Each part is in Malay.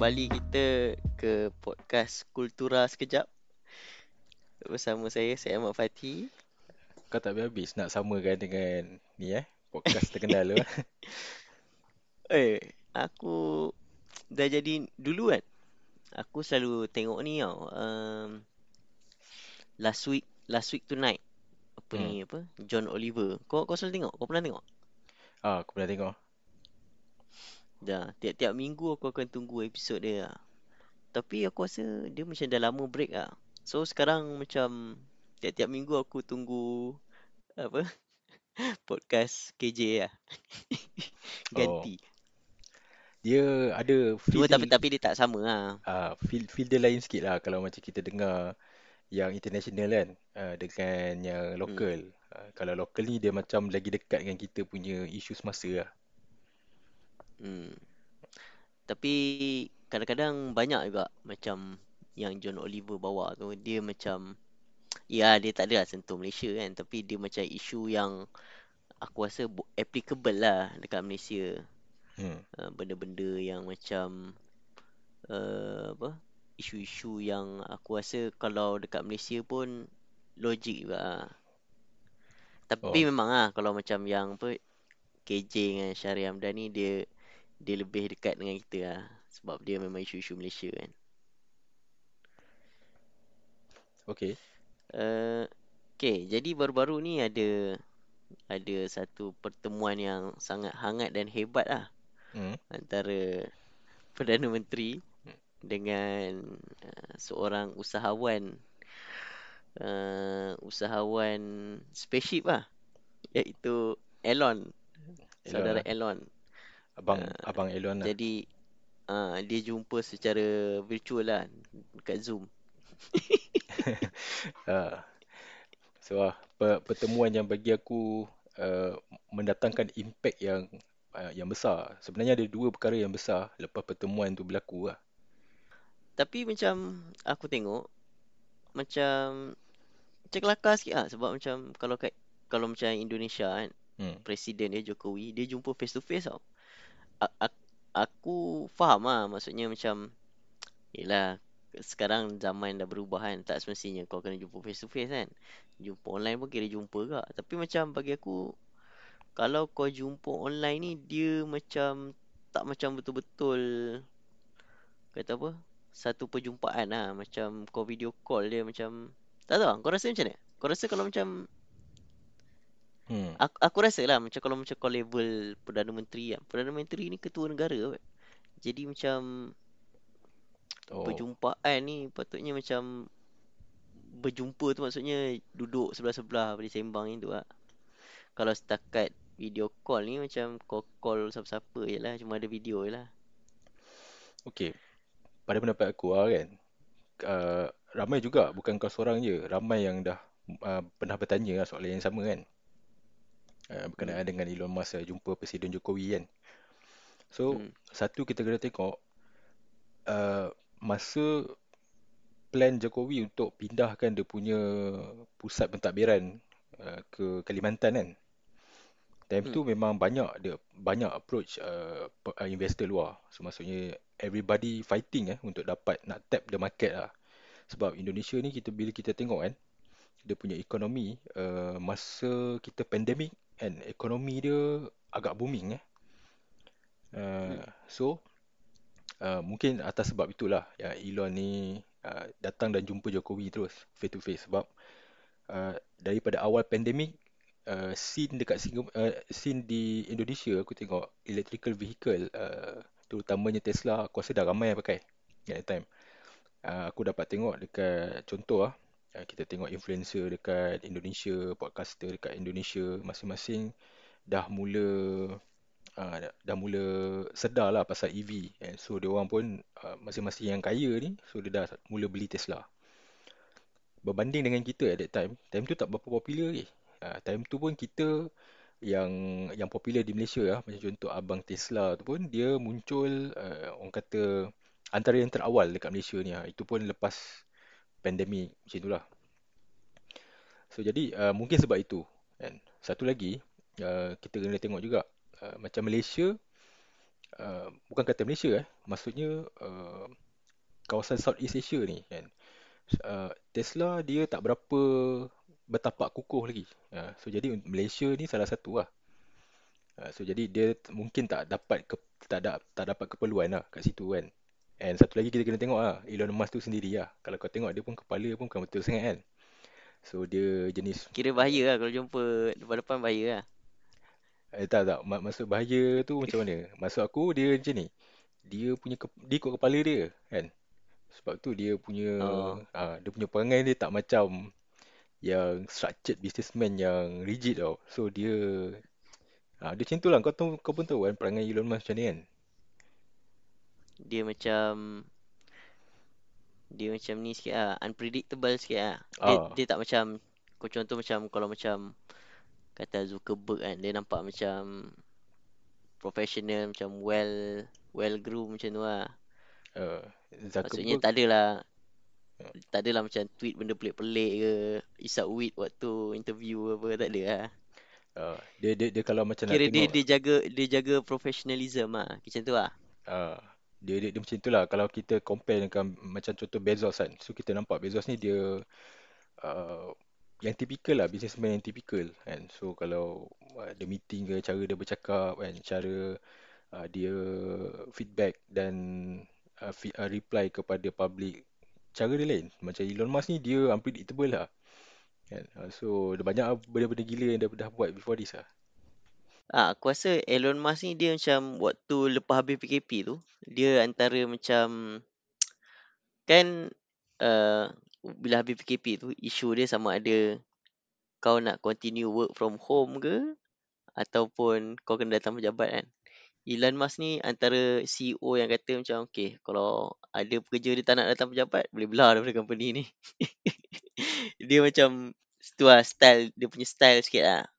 kembali kita ke podcast Kultura sekejap bersama saya saya Ahmad Fatih. Kau tak habis nak samakan dengan ni eh podcast terkenal tu. eh, aku dah jadi dulu kan. Aku selalu tengok ni tau. Um, last week last week tonight. Apa hmm. ni apa? John Oliver. Kau kau selalu tengok? Kau pernah tengok? Ah, aku pernah tengok. Dah, tiap-tiap minggu aku akan tunggu episod dia lah. Tapi aku rasa dia macam dah lama break lah. So sekarang macam tiap-tiap minggu aku tunggu apa podcast KJ lah. Ganti. Oh. Dia ada feel Cuma tapi tapi dia tak sama lah. Uh, feel feel dia lain sikit lah kalau macam kita dengar yang international kan uh, dengan yang local. Hmm. Uh, kalau local ni dia macam lagi dekat dengan kita punya isu semasa lah. Hmm. Tapi kadang-kadang banyak juga macam yang John Oliver bawa tu dia macam ya dia tak ada lah sentuh Malaysia kan tapi dia macam isu yang aku rasa applicable lah dekat Malaysia. Hmm. Uh, benda-benda yang macam uh, apa isu-isu yang aku rasa kalau dekat Malaysia pun logik juga. Lah. Tapi oh. memang ah kalau macam yang apa KJ dengan Syahri Hamdan ni dia dia lebih dekat dengan kita lah. Sebab dia memang isu-isu Malaysia kan. Okay. Uh, okay, jadi baru-baru ni ada ada satu pertemuan yang sangat hangat dan hebat lah. Hmm. Antara Perdana Menteri dengan uh, seorang usahawan uh, usahawan spaceship lah. Iaitu Elon. Saudara Elon. Abang uh, abang Elon lah. Jadi uh, dia jumpa secara virtual lah dekat Zoom. uh, so uh, pertemuan yang bagi aku uh, mendatangkan impact yang uh, yang besar. Sebenarnya ada dua perkara yang besar lepas pertemuan tu berlaku lah. Tapi macam aku tengok macam macam kelakar sikit lah sebab macam kalau kat kalau macam Indonesia kan hmm. presiden dia Jokowi dia jumpa face to face tau aku faham lah. Maksudnya macam Yelah sekarang zaman dah berubah kan. Tak semestinya kau kena jumpa face to face kan. Jumpa online pun kira jumpa kak. Tapi macam bagi aku kalau kau jumpa online ni dia macam tak macam betul-betul kata apa satu perjumpaan lah. Macam kau video call dia macam tak tahu kau rasa macam ni kau rasa kalau macam Hmm. Aku, aku rasa lah macam kalau macam kau level Perdana Menteri kan. Perdana Menteri ni ketua negara kan. Jadi macam oh. perjumpaan ni patutnya macam berjumpa tu maksudnya duduk sebelah-sebelah pada sembang itu lah. Kalau setakat video call ni macam kau call siapa-siapa je lah. Cuma ada video je lah. Okay. Pada pendapat aku lah kan. Uh, ramai juga bukan kau seorang je. Ramai yang dah uh, pernah bertanya lah soalan yang sama kan. Uh, berkenaan hmm. dengan Elon Musk uh, jumpa Presiden Jokowi kan. So, hmm. satu kita kena tengok uh, masa plan Jokowi untuk pindahkan dia punya pusat pentadbiran uh, ke Kalimantan kan. Time hmm. tu memang banyak dia banyak approach uh, investor luar. So maksudnya everybody fighting eh untuk dapat nak tap the market lah. Sebab Indonesia ni kita bila kita tengok kan dia punya ekonomi uh, masa kita pandemik kan ekonomi dia agak booming eh. Uh, so uh, mungkin atas sebab itulah ya Elon ni uh, datang dan jumpa Jokowi terus face to face sebab uh, daripada awal pandemik uh, scene dekat Singapura uh, scene di Indonesia aku tengok electrical vehicle uh, terutamanya Tesla aku rasa dah ramai yang pakai at that time. Uh, aku dapat tengok dekat contoh ah uh, kita tengok influencer dekat Indonesia, podcaster dekat Indonesia masing-masing dah mula uh, dah mula sedar lah pasal EV and so dia orang pun uh, masing-masing yang kaya ni so dia dah mula beli Tesla. Berbanding dengan kita at that time time tu tak berapa popular lagi. Uh, time tu pun kita yang yang popular di Malaysia lah. Macam contoh abang Tesla tu pun dia muncul uh, orang kata antara yang terawal dekat Malaysia ni lah. itu pun lepas pandemik macam itulah. So jadi uh, mungkin sebab itu kan. Satu lagi uh, kita kena tengok juga uh, macam Malaysia uh, bukan kata Malaysia eh, maksudnya uh, kawasan Southeast Asia ni kan. Uh, Tesla dia tak berapa bertapak kukuh lagi. Uh, so jadi Malaysia ni salah satu lah. Uh, so jadi dia mungkin tak dapat ke, tak ada tak dapat keperluan lah kat situ kan. And satu lagi kita kena tengok lah Elon Musk tu sendiri lah. Kalau kau tengok dia pun kepala pun bukan betul sangat kan. So dia jenis Kira bahaya lah kalau jumpa depan-depan bahaya lah. eh, tak tak mak, maksud bahaya tu macam mana? Maksud aku dia macam ni. Dia punya ke, dia ikut kepala dia kan. Sebab tu dia punya Oh, ah, dia punya perangai dia tak macam yang structured businessman yang rigid tau. So dia ah, dia macam tu lah. Kau, tahu, kau pun tahu kan perangai Elon Musk macam ni kan. Dia macam dia macam ni sikit lah, unpredictable sikit lah. Dia Ah, dia tak macam kau contoh macam kalau macam kata Zuckerberg kan, dia nampak macam professional, macam well well groomed macam tu lah. uh, Maksudnya Zuckerberg tak adalah ah, tak adalah macam tweet benda pelik-pelik ke, isap weed waktu interview apa, tak ada lah. ah, dia, dia dia kalau macam nak Kira dia tengok dia jaga dia jaga professionalism lah, macam tu lah. ah, dia, dia dia macam tu lah. Kalau kita compare dengan macam contoh Bezos kan. So kita nampak Bezos ni dia uh, yang typical lah. Businessman yang typical kan. So kalau uh, ada meeting ke cara dia bercakap kan. Cara uh, dia feedback dan uh, fi- uh, reply kepada public. Cara dia lain. Macam Elon Musk ni dia unpredictable lah. Kan? Uh, so ada banyak benda-benda gila yang dia dah buat before this lah Ah, aku rasa Elon Musk ni dia macam waktu lepas habis PKP tu, dia antara macam kan uh, bila habis PKP tu isu dia sama ada kau nak continue work from home ke ataupun kau kena datang pejabat kan. Elon Musk ni antara CEO yang kata macam okay kalau ada pekerja dia tak nak datang pejabat boleh belah daripada company ni. dia macam tu lah style dia punya style sikit lah.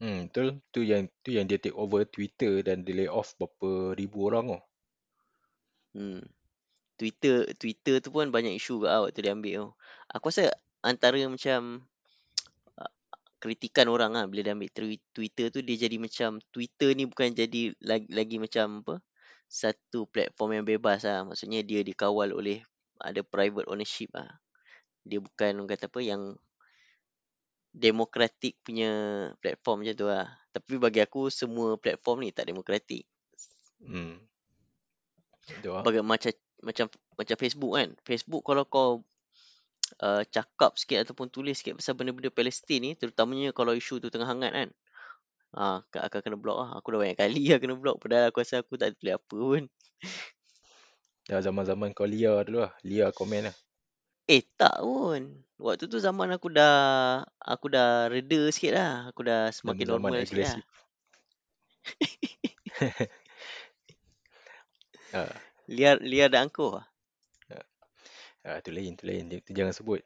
Hmm betul tu yang tu yang dia take over Twitter dan dia lay off berapa ribu orang oh Hmm. Twitter Twitter tu pun banyak isu ke lah waktu dia ambil tu. Aku rasa antara macam uh, kritikan orang lah bila dia ambil twi- Twitter tu dia jadi macam Twitter ni bukan jadi lagi, lagi macam apa satu platform yang bebas lah. Maksudnya dia dikawal oleh ada private ownership lah. Dia bukan kata apa yang demokratik punya platform macam tu lah. Tapi bagi aku semua platform ni tak demokratik. hmm betul lah Baga macam macam macam Facebook kan. Facebook kalau kau uh, cakap sikit ataupun tulis sikit pasal benda-benda Palestin ni terutamanya kalau isu tu tengah hangat kan. Ah, uh, akan kena block lah. Aku dah banyak kali lah kena block padahal aku rasa aku tak tulis apa pun. dah zaman-zaman kau Lia dulu lah Lia komen lah Eh tak pun. Waktu tu zaman aku dah aku dah reda sikit lah. Aku dah semakin zaman-zaman normal sikit lah. agresif ah Liar liar dah angkuh lah. Ah, tu lain, tu lain. Tu jangan sebut.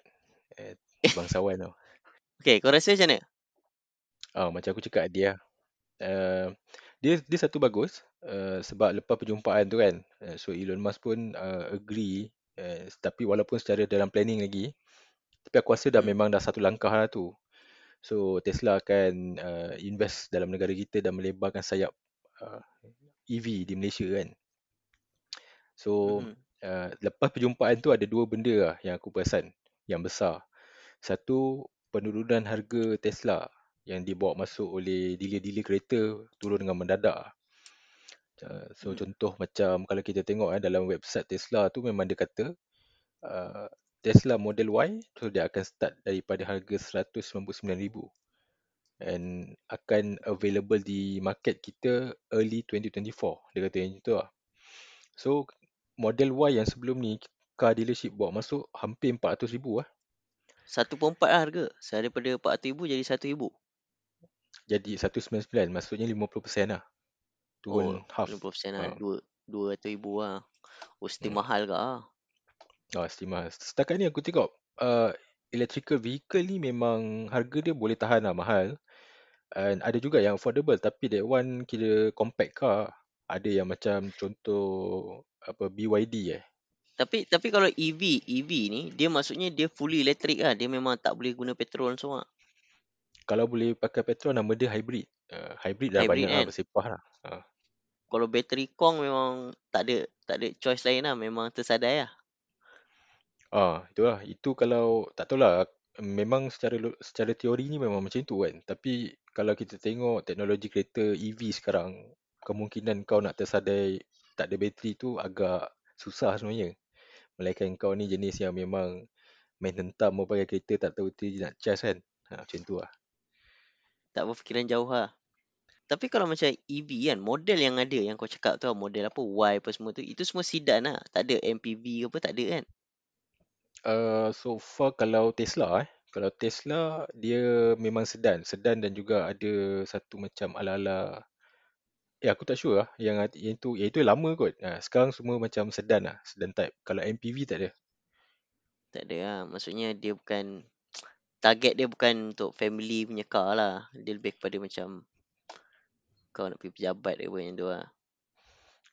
Eh, bangsawan tau. Okay, kau rasa macam mana? Ah, macam aku cakap dia. Uh, dia dia satu bagus uh, sebab lepas perjumpaan tu kan. Uh, so Elon Musk pun uh, agree uh, tapi walaupun secara dalam planning lagi tapi aku rasa dah Hmm. memang dah satu langkah lah tu. So Tesla akan uh, invest dalam negara kita dan melebarkan sayap uh, EV di Malaysia kan. So uh, lepas perjumpaan tu ada dua benda lah yang aku perasan yang besar. Satu, penurunan harga Tesla yang dibawa masuk oleh dealer-dealer kereta turun dengan mendadak. Uh, so Hmm. contoh macam kalau kita tengok eh, dalam website Tesla tu memang dia kata uh, Tesla Model Y so dia akan start daripada harga 199,000 and akan available di market kita early 2024. Dia kata yang itu lah. So Model Y yang sebelum ni car dealership bawa masuk hampir 400,000 lah. 1.4 lah harga. So, daripada 400,000 jadi 1,000. Jadi 199 maksudnya 50% lah. Oh, Turun half. 50% lah. Ha. Dua, 200,000 lah. Oh, still Hmm. mahal ke lah. Ah, estimah. Setakat ni aku tengok uh, electrical vehicle ni memang harga dia boleh tahan lah mahal. And ada juga yang affordable tapi that one kira compact car. Ada yang macam contoh apa BYD eh. Tapi tapi kalau EV, EV ni dia maksudnya dia fully electric lah. Dia memang tak boleh guna petrol semua. Kalau boleh pakai petrol nama dia hybrid. Uh, hybrid dah Hybrid banyak lah kan? bersepah lah. Uh, kalau bateri Kong memang tak ada tak ada choice lain lah. Memang tersadai lah. Ah, itulah. Itu kalau tak tahulah memang secara secara teori ni memang macam tu kan. Tapi kalau kita tengok teknologi kereta EV sekarang, kemungkinan kau nak tersadai tak ada bateri tu agak susah sebenarnya. Melainkan kau ni jenis yang memang main hentam mau pakai kereta tak tahu tu nak charge kan. Ha, macam tu lah. Tak berfikiran jauh lah. Tapi kalau macam EV kan, model yang ada yang kau cakap tu model apa, Y apa semua tu, itu semua sedan lah. Tak ada MPV ke apa, tak ada kan? Uh, so far kalau Tesla eh, kalau Tesla dia memang sedan, sedan dan juga ada satu macam ala-ala Eh aku tak sure lah yang, yang itu yang itu lama kot. Ha, sekarang semua macam sedan lah, sedan type. Kalau MPV tak ada. Tak ada lah. Maksudnya dia bukan, target dia bukan untuk family punya car lah. Dia lebih kepada macam, kau nak pergi pejabat ke apa yang tu lah.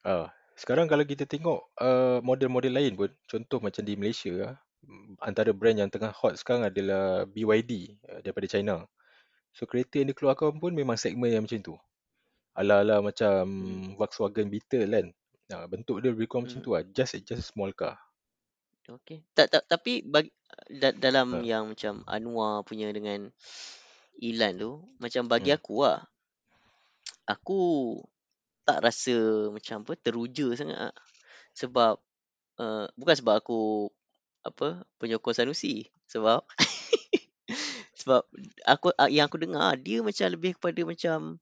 Ah, sekarang kalau kita tengok uh, model-model lain pun, contoh macam di Malaysia lah, antara brand yang tengah hot sekarang adalah BYD uh, daripada China. So kereta yang dikeluarkan pun memang segmen yang macam tu. Ala-ala macam Hmm. Volkswagen Beetle kan. Nah, bentuk dia lebih kurang macam Hmm. tu lah. Just just a small car. Okay. Tak, tak, tapi bagi, da, dalam Ha. yang macam Anwar punya dengan Ilan tu, macam bagi Hmm. aku lah, aku tak rasa macam apa, teruja sangat lah. Sebab, uh, bukan sebab aku apa penyokong Sanusi. Sebab, sebab aku ah, yang aku dengar, dia macam lebih kepada macam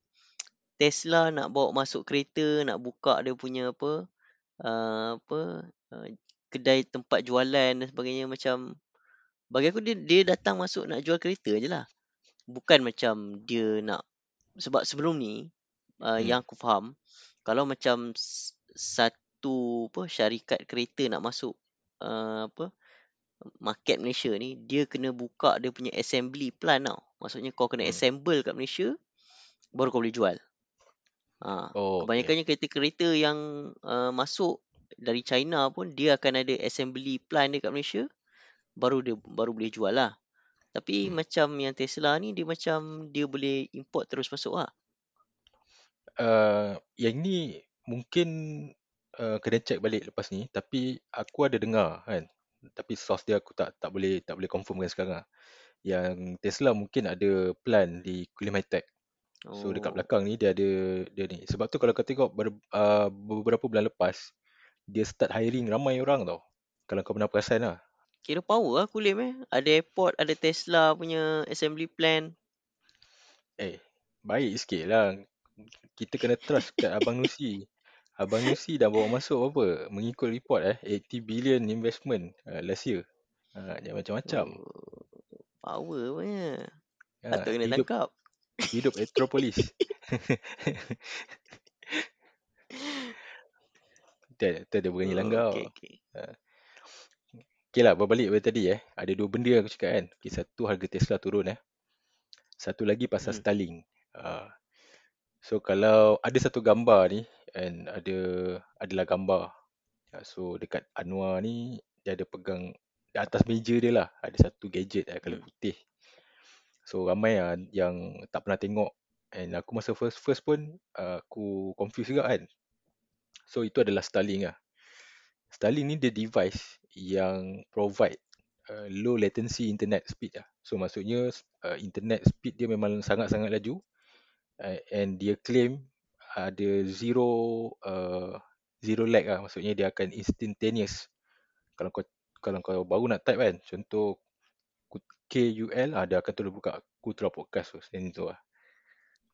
Tesla nak bawa masuk kereta, nak buka dia punya apa, uh, apa, uh, kedai tempat jualan dan sebagainya macam bagi aku dia dia datang masuk nak jual kereta je lah. Bukan macam dia nak sebab sebelum ni uh, Hmm. yang aku faham kalau macam satu apa syarikat kereta nak masuk uh, apa market Malaysia ni dia kena buka dia punya assembly plan tau. Maksudnya kau kena Hmm. assemble kat Malaysia baru kau boleh jual. Ha, Oh, okay. kebanyakannya kereta-kereta yang uh, masuk dari China pun dia akan ada assembly plan dia kat Malaysia baru dia baru boleh jual lah. Tapi Hmm. macam yang Tesla ni dia macam dia boleh import terus masuk lah. Uh, yang ni mungkin uh, kena check balik lepas ni. Tapi aku ada dengar kan. Tapi source dia aku tak tak boleh tak boleh confirmkan sekarang. Yang Tesla mungkin ada plan di Kulim High Tech. So dekat Oh. belakang ni dia ada dia ni. Sebab tu kalau kau tengok ber, uh, beberapa bulan lepas dia start hiring ramai orang tau. Kalau kau pernah perasan lah. Kira power lah Kulim eh. Ada airport, ada Tesla punya assembly plan. Eh, baik sikit lah. Kita kena trust kat Abang Nusi. Abang Nusi dah bawa masuk apa? Mengikut report eh, 80 billion investment uh, last year. Uh, jangan macam-macam. Oh, power punya. Uh, Patut kena hidup tangkap. hidup Metropolis. Dia, dia, dia berani Oh, langgar. okay, okay. Okay lah, berbalik pada tadi eh. Ada dua benda aku cakap kan. Okay, satu harga Tesla turun eh. Satu lagi pasal Hmm. Starlink. Uh, so kalau ada satu gambar ni and ada adalah gambar. Uh, so dekat Anwar ni dia ada pegang di atas meja dia lah ada satu gadget uh, color Hmm. putih. So ramai uh, yang tak pernah tengok and aku masa first first pun uh, aku confused juga kan. So itu adalah Starlink lah. Starlink ni dia device yang provide uh, low latency internet speed lah. So maksudnya uh, internet speed dia memang sangat-sangat laju uh, and dia claim ada zero uh, zero lag lah. Maksudnya dia akan instantaneous. Kalau kau kalau kau baru nak type kan, contoh ku- KUL ah dia akan terus buka Kutra Podcast tu macam tu lah.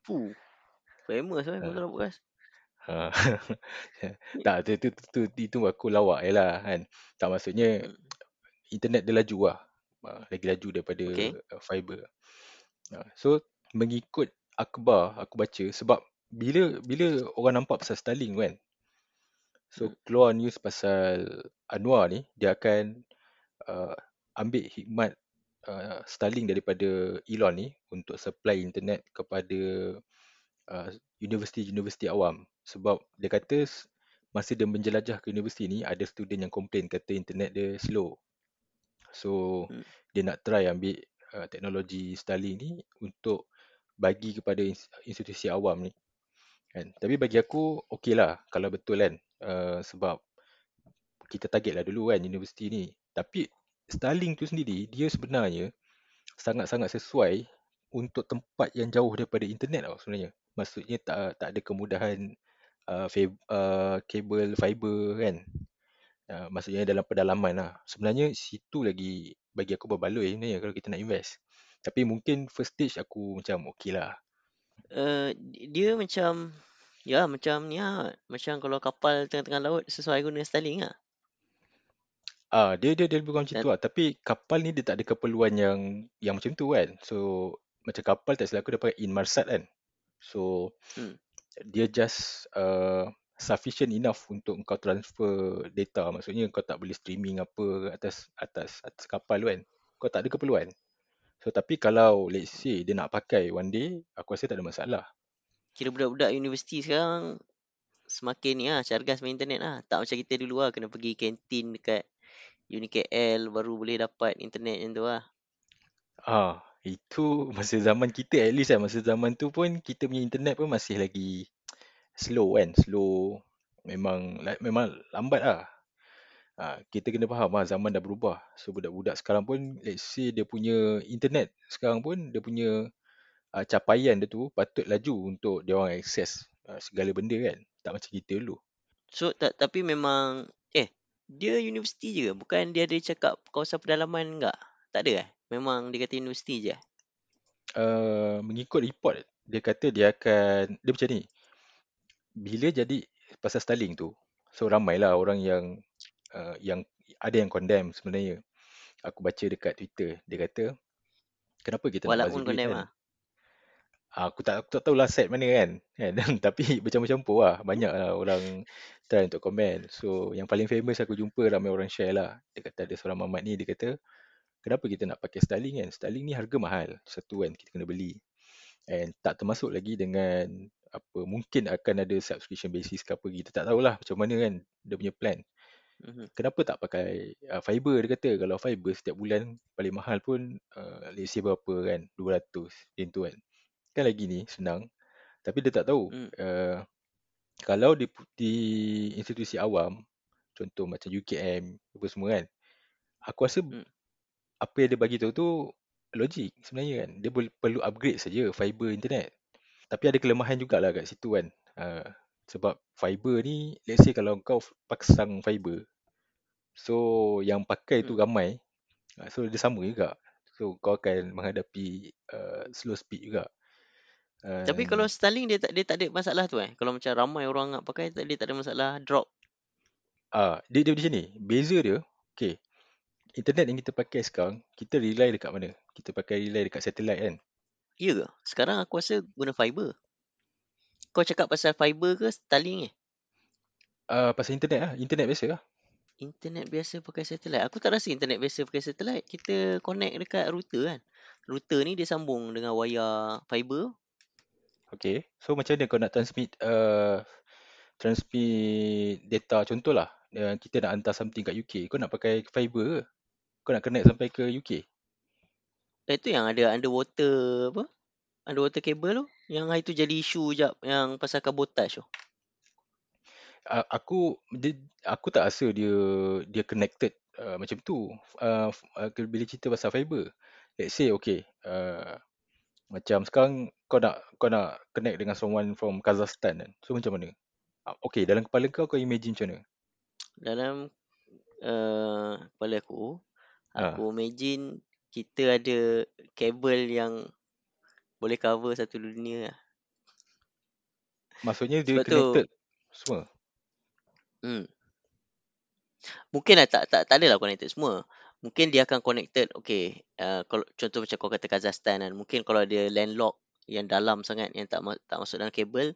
Fuh. Famous lah Ha. Kutra Podcast. Ha. tak tu, tu, tu, tu, itu aku lawak je lah kan. Tak maksudnya internet dia laju lah. Uh, lagi laju daripada Okay. uh, fiber. Uh, so mengikut akhbar aku baca sebab bila bila orang nampak pasal Starlink kan. So Hmm. keluar news pasal Anwar ni dia akan uh, ambil hikmat uh, Starlink daripada Elon ni untuk supply internet kepada uh, universiti-universiti awam sebab dia kata masa dia menjelajah ke universiti ni ada student yang komplain kata internet dia slow. So Hmm. dia nak try ambil uh, teknologi Starlink ni untuk bagi kepada ins- institusi awam ni. kan. Tapi bagi aku okey lah kalau betul kan. Uh, sebab kita target lah dulu kan universiti ni. Tapi Starlink tu sendiri dia sebenarnya sangat-sangat sesuai untuk tempat yang jauh daripada internet tau sebenarnya. Maksudnya tak tak ada kemudahan uh, fib, uh, kabel fiber kan. Uh, maksudnya dalam pedalaman lah. Sebenarnya situ lagi bagi aku berbaloi sebenarnya kalau kita nak invest. Tapi mungkin first stage aku macam okey lah. Uh, dia macam ya macam ni lah. Macam kalau kapal tengah-tengah laut sesuai guna Starlink lah. Ah, dia dia dia lebih kurang macam tu lah. Tapi kapal ni dia tak ada keperluan yang yang macam tu kan. So macam kapal tak silap aku dia pakai Inmarsat kan. So hmm. dia just uh, sufficient enough untuk kau transfer data. Maksudnya kau tak boleh streaming apa atas atas atas kapal tu kan. Kau tak ada keperluan. So tapi kalau let's say dia nak pakai one day, aku rasa tak ada masalah. Kira budak-budak universiti sekarang semakin ni lah, cargas main internet lah. Tak macam kita dulu lah, kena pergi kantin dekat Uni KL baru boleh dapat internet yang tu lah. Ah, itu masa zaman kita at least kan. Masa zaman tu pun kita punya internet pun masih lagi slow kan. Slow. Memang memang lambat lah. Ha, kita kena faham lah zaman dah berubah. So budak-budak sekarang pun let's say dia punya internet sekarang pun dia punya uh, capaian dia tu patut laju untuk dia orang akses uh, segala benda kan. Tak macam kita dulu. So tak tapi memang dia universiti je Bukan dia ada cakap kawasan pedalaman enggak? Tak ada eh? Memang dia kata universiti je? Uh, mengikut report, dia kata dia akan, dia macam ni. Bila jadi pasal Starlink tu, so ramailah orang yang uh, yang ada yang condemn sebenarnya. Aku baca dekat Twitter, dia kata, kenapa kita Walaupun nak bazir duit kan? Lah. Aku tak, aku tak tahu lah set mana kan. kan? Tapi macam-macam lah. Banyak lah orang try untuk komen. So yang paling famous aku jumpa ramai orang share lah. Dia kata ada seorang mamat ni dia kata kenapa kita nak pakai Starlink kan. Starlink ni harga mahal. Satu kan kita kena beli. And tak termasuk lagi dengan apa mungkin akan ada subscription basis ke apa kita tak tahulah macam mana kan dia punya plan. Mhm. Kenapa tak pakai uh, fiber? Dia kata kalau fiber setiap bulan paling mahal pun uh, let's say berapa kan? 200 macam tu kan? Kan lagi ni senang. Tapi dia tak tahu hmm. uh, kalau di, di institusi awam contoh macam UKM apa semua kan? Aku rasa hmm. apa yang dia bagi tahu tu logik sebenarnya kan? Dia boleh perlu upgrade saja fiber internet. Tapi ada kelemahan jugalah kat situ kan? Uh, sebab fiber ni let's say kalau kau pasang fiber so yang pakai hmm. tu ramai uh, so dia sama juga so kau akan menghadapi uh, slow speed juga tapi kalau Starlink dia tak dia tak ada masalah tu eh. Kalau macam ramai orang nak pakai dia tak ada masalah drop. Ah, dia dia di sini. Beza dia, okey. Internet yang kita pakai sekarang, kita rely dekat mana? Kita pakai rely dekat satellite kan? Ya ke? Sekarang aku rasa guna fiber. Kau cakap pasal fiber ke Starlink eh? Ah, uh, pasal internet lah. Internet biasa lah. Internet biasa pakai satellite. Aku tak rasa internet biasa pakai satellite. Kita connect dekat router kan. Router ni dia sambung dengan wire fiber. Okay. So macam mana kau nak transmit uh, transmit data contohlah uh, kita nak hantar something kat UK. Kau nak pakai fiber ke? Kau nak connect sampai ke UK? Eh, itu yang ada underwater apa? Underwater cable tu. Yang hari tu jadi isu jap yang pasal kabotaj tu. Uh, aku dia, aku tak rasa dia dia connected uh, macam tu. Uh, uh, bila cerita pasal fiber. Let's say okay. Uh, macam sekarang kau nak kau nak connect dengan someone from Kazakhstan kan. So macam mana? Ah, okay, dalam kepala kau kau imagine macam mana? Dalam uh, kepala aku, ha. aku imagine kita ada kabel yang boleh cover satu dunia lah. Maksudnya dia Sebab connected tu, semua? Hmm. Mungkin lah tak, tak, tak adalah connected semua mungkin dia akan connected okay uh, kalau contoh macam kau kata Kazakhstan kan mungkin kalau dia landlock yang dalam sangat yang tak tak masuk dalam kabel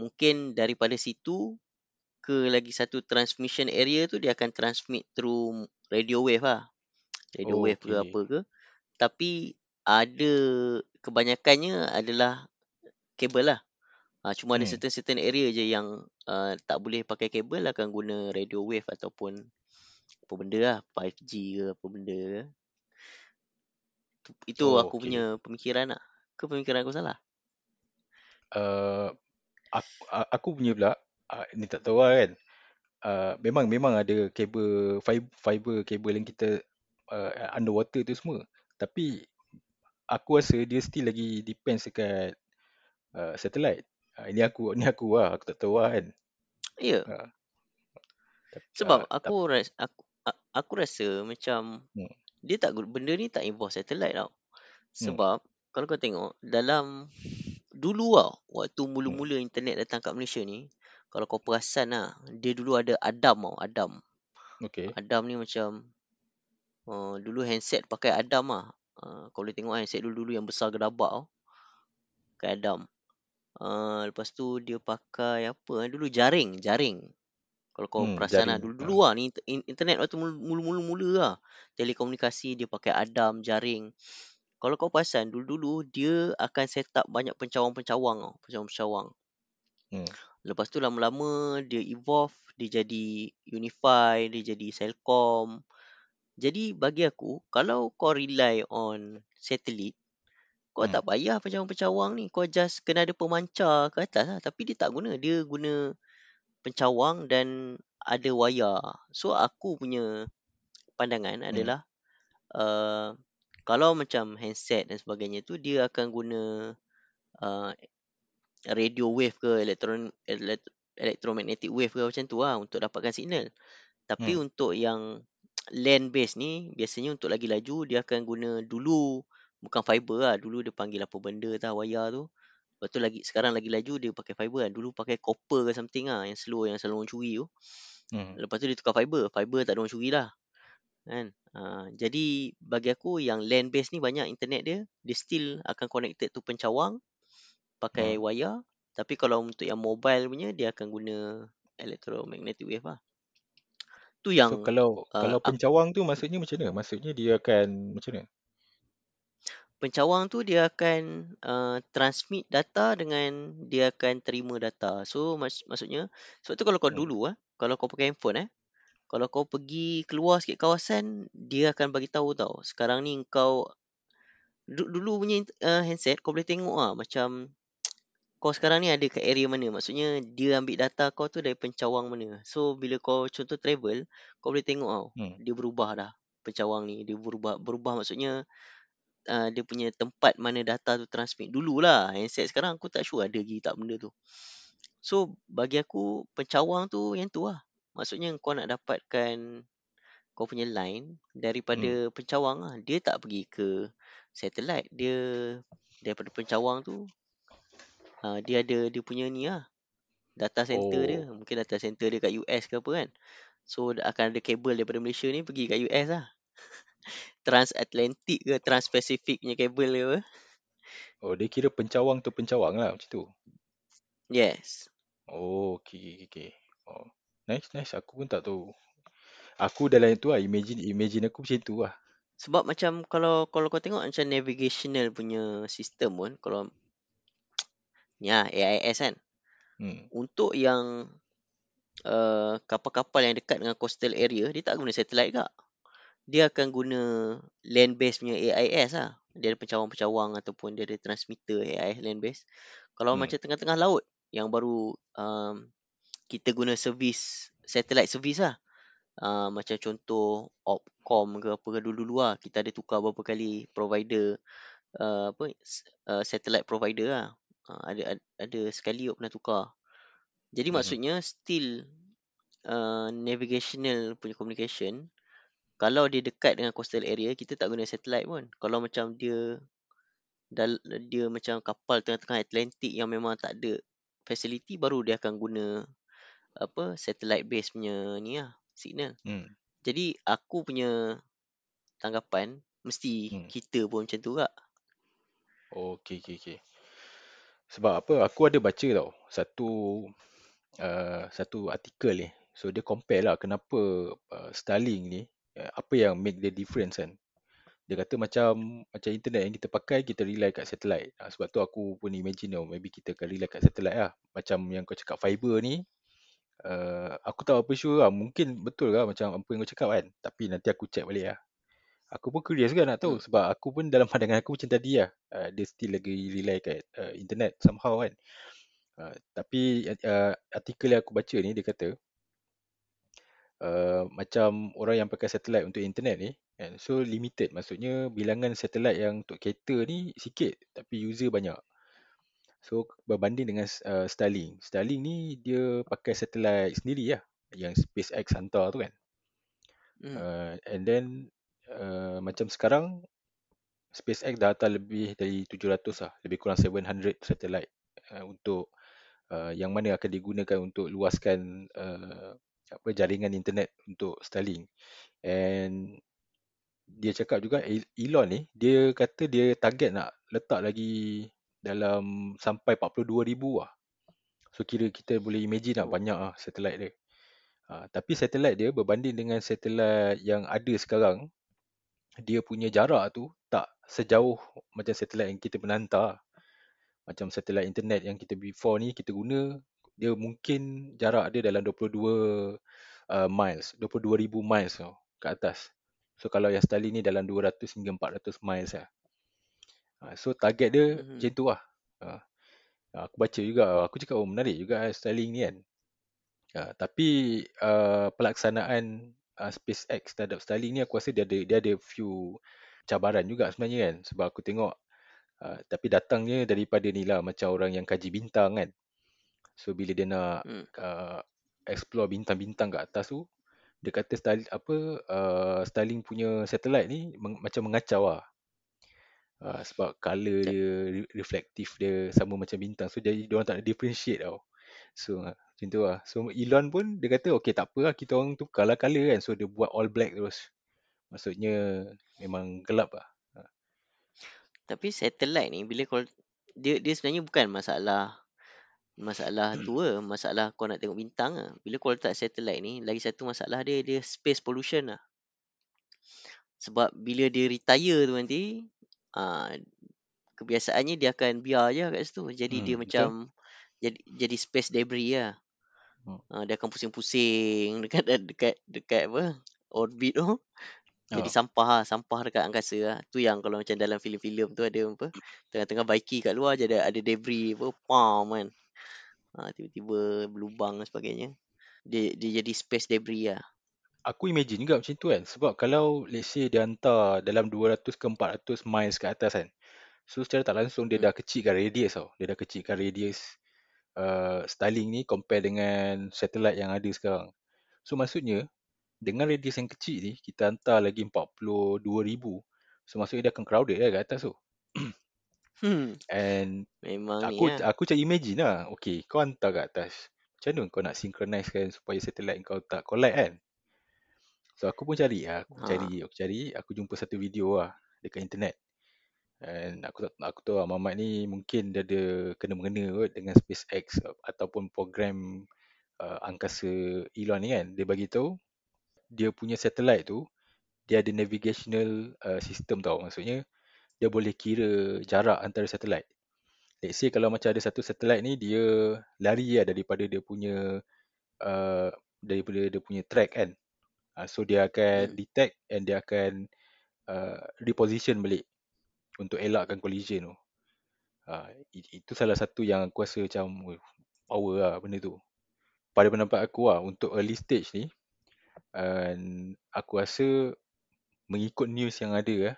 mungkin daripada situ ke lagi satu transmission area tu dia akan transmit through radio wave lah radio oh, wave okay. ke apa ke tapi ada kebanyakannya adalah kabel lah. Uh, cuma hmm. ada certain certain area je yang uh, tak boleh pakai kabel akan guna radio wave ataupun apa benda lah 5G ke apa benda ke. Itu oh, aku okay. punya pemikiran lah. Ke pemikiran aku salah? Uh, aku, aku punya pula uh, ni tak tahu lah kan. Uh, memang memang ada kabel fiber, fiber kabel yang kita uh, underwater tu semua. Tapi aku rasa dia still lagi depends dekat uh, satellite uh, ini aku ni aku lah aku tak tahu lah kan Ya. uh, Sebab uh, aku ras, aku aku rasa macam Hmm. dia tak benda ni tak involve satellite tau. Hmm. Sebab kalau kau tengok dalam dulu tau waktu Hmm. mula-mula internet datang kat Malaysia ni kalau kau perasan lah dia dulu ada Adam tau Adam. okay Adam ni macam uh, dulu handset pakai Adam lah. Uh, kau boleh tengok handset dulu-dulu yang besar gedabak tau. Pakai Adam. Uh, lepas tu dia pakai apa eh? dulu jaring, jaring. Kalau kau Hmm, perasan lah dulu-dulu lah ni inter- in- internet waktu mul- mula-mula lah. Telekomunikasi dia pakai Adam, jaring. Kalau kau perasan dulu-dulu dia akan set up banyak pencawang-pencawang tau, pencawang-pencawang. Hmm. Lepas tu lama-lama dia evolve, dia jadi Unify, dia jadi Celcom. Jadi bagi aku, kalau kau rely on satellite, kau Hmm. tak payah pencawang-pencawang ni. Kau just kena ada pemancar ke atas lah. Tapi dia tak guna. Dia guna pencawang dan ada wayar. So aku punya pandangan Hmm. adalah uh, kalau macam handset dan sebagainya tu dia akan guna uh, radio wave ke elektron elect, electromagnetic wave ke macam tu lah untuk dapatkan signal. Tapi Hmm. untuk yang land base ni biasanya untuk lagi laju dia akan guna dulu bukan fiber lah. Dulu dia panggil apa benda tau wayar tu. Lepas tu lagi sekarang lagi laju dia pakai fiber kan. Dulu pakai copper ke something lah yang slow yang selalu orang curi tu. Hmm. Lepas tu dia tukar fiber. Fiber tak ada orang curi lah. Kan? Uh, jadi bagi aku yang land base ni banyak internet dia. Dia still akan connected to pencawang. Pakai Hmm. wayar. Tapi kalau untuk yang mobile punya dia akan guna electromagnetic wave lah. Tu So yang kalau uh, kalau pencawang tu maksudnya macam mana? Maksudnya dia akan macam mana? pencawang tu dia akan uh, transmit data dengan dia akan terima data. So mak- maksudnya sebab tu kalau kau Hmm. dulu ah, kalau kau pakai handphone eh, kalau kau pergi keluar sikit kawasan, dia akan bagi tahu tau. Sekarang ni kau du- dulu punya uh, handset kau boleh tengok ah macam kau sekarang ni ada kat area mana. Maksudnya dia ambil data kau tu dari pencawang mana. So bila kau contoh travel, kau boleh tengok tau. Hmm. Dia berubah dah pencawang ni. Dia berubah berubah maksudnya uh, dia punya tempat mana data tu transmit. Dululah handset sekarang aku tak sure ada lagi tak benda tu. So bagi aku pencawang tu yang tu lah. Maksudnya kau nak dapatkan kau punya line daripada Hmm. pencawang lah. Dia tak pergi ke satellite. Dia daripada pencawang tu uh, dia ada dia punya ni lah. Data center dia. Oh. Mungkin data center dia kat US ke apa kan. So akan ada kabel daripada Malaysia ni pergi kat US lah. Transatlantic ke Transpacific punya kabel ke apa. Oh, dia kira pencawang tu pencawang lah macam tu. Yes. Oh, okey okey okey. Oh. Nice nice. Aku pun tak tahu. Aku dalam itu lah imagine imagine aku macam tu lah. Sebab macam kalau kalau kau tengok macam navigational punya sistem pun kalau lah AIS kan. Hmm. Untuk yang uh, kapal-kapal yang dekat dengan coastal area dia tak guna satellite kak. Dia akan guna land base punya AIS lah. Dia ada pencawang-pencawang ataupun dia ada transmitter AIS land base. Kalau Hmm. macam tengah-tengah laut yang baru um, kita guna servis satellite service lah. Uh, macam contoh Opcom ke apa ke dulu-dulu lah. Kita ada tukar berapa kali provider uh, apa uh, satellite provider lah. Uh, ada, ada ada sekali pernah tukar. Jadi Mhm. maksudnya still uh, navigational punya communication kalau dia dekat dengan coastal area kita tak guna satellite pun. Kalau macam dia dal, dia macam kapal tengah-tengah Atlantic yang memang tak ada facility baru dia akan guna apa satellite base punya ni lah signal. Hmm. Jadi aku punya tanggapan mesti Hmm. kita pun macam tu kak. Oh, okey okey okey. Sebab apa? Aku ada baca tau satu uh, satu artikel ni. So dia compare lah kenapa uh, Starlink ni uh, apa yang make the difference kan. Dia kata macam macam internet yang kita pakai kita rely kat satellite. Uh, sebab tu aku pun imagine tau maybe kita akan rely kat satellite lah. Macam yang kau cakap fiber ni uh, aku tak apa sure lah. Mungkin betul lah macam apa yang kau cakap kan. Tapi nanti aku check balik lah. Aku pun curious kan nak tahu Hmm. sebab aku pun dalam pandangan aku macam tadi lah. Uh, dia still lagi rely kat uh, internet somehow kan. Uh, tapi uh, artikel yang aku baca ni dia kata uh, macam orang yang pakai satelit untuk internet ni kan, so limited maksudnya bilangan satelit yang untuk kereta ni sikit tapi user banyak so berbanding dengan uh, Starlink Starlink ni dia pakai satelit sendiri lah yang SpaceX hantar tu kan Hmm. uh, and then uh, macam sekarang SpaceX dah hantar lebih dari 700 lah. Lebih kurang 700 satelit uh, untuk uh, yang mana akan digunakan untuk luaskan uh, apa jaringan internet untuk Starlink. And dia cakap juga Elon ni dia kata dia target nak letak lagi dalam sampai 42,000 lah. So kira kita boleh imagine lah banyak lah satelit dia. Uh, tapi satelit dia berbanding dengan satelit yang ada sekarang dia punya jarak tu tak sejauh macam satelit yang kita pernah hantar macam satelit internet yang kita before ni kita guna dia mungkin jarak dia dalam 22 uh, miles 22,000 miles tau ke atas. So kalau yang Starlink ni dalam 200 hingga 400 miles lah. Uh, so target dia Mhm. macam tu lah. Uh, aku baca juga aku cakap oh menarik juga Starlink ni kan. Uh, tapi uh, pelaksanaan uh, SpaceX terhadap Starlink ni aku rasa dia ada dia ada few cabaran juga sebenarnya kan. Sebab aku tengok uh, tapi datangnya daripada ni lah macam orang yang kaji bintang kan. So bila dia nak Hmm. uh, explore bintang-bintang kat atas tu dia kata Starlink apa uh, Starlink punya satellite ni meng, macam mengacau lah. Uh, sebab color Ya. dia re- reflektif dia sama macam bintang. So jadi dia orang tak differentiate tau. So uh, macam tu lah so Elon pun dia kata okay tak apa lah kita orang tu color color kan so dia buat all black terus maksudnya memang gelap lah Tapi satellite ni bila kau dia dia sebenarnya bukan masalah masalah tu ke, masalah kau nak tengok bintang ke. Bila kau letak satellite ni lagi satu masalah dia dia space pollution lah. Sebab bila dia retire tu nanti ah kebiasaannya dia akan biar je kat situ. Jadi Hmm, dia betul. macam jadi jadi space debris lah. Hmm. Ah, dia akan pusing-pusing dekat dekat dekat apa orbit tu. Jadi Ah. sampah lah, sampah dekat angkasa lah. Tu yang kalau macam dalam filem-filem tu ada apa, tengah-tengah baiki kat luar je ada, ada debris apa, pam kan. Ha, tiba-tiba berlubang dan sebagainya. Dia, dia jadi space debris lah. Aku imagine juga macam tu kan sebab kalau let's say dia hantar dalam 200 ke 400 miles ke atas kan so secara tak langsung dia Hmm. dah kecilkan radius tau dia dah kecilkan radius uh, Starlink ni compare dengan satellite yang ada sekarang so maksudnya dengan radius yang kecil ni kita hantar lagi 42,000 so maksudnya dia akan crowded lah kat atas tu Hmm. and Memang aku ni lah. aku macam imagine lah okay kau hantar kat atas macam mana kau nak synchronize kan supaya satellite kau tak collide kan So aku pun cari lah, aku Ha. cari, aku cari, aku jumpa satu video lah dekat internet. And aku tak aku tahu lah Mamat ni mungkin dia ada kena-mengena kot dengan SpaceX ataupun program uh, angkasa Elon ni kan. Dia bagi tahu dia punya satellite tu dia ada navigational uh, system tau. Maksudnya dia boleh kira jarak antara satellite. Let's say kalau macam ada satu satellite ni dia lari lah daripada dia punya uh, daripada dia punya track kan. Uh, so dia akan Hmm. detect and dia akan uh, reposition balik untuk elakkan collision tu. Uh, itu salah satu yang aku rasa macam "Weh, power lah benda tu. Pada pendapat aku lah untuk early stage ni and aku rasa mengikut news yang ada lah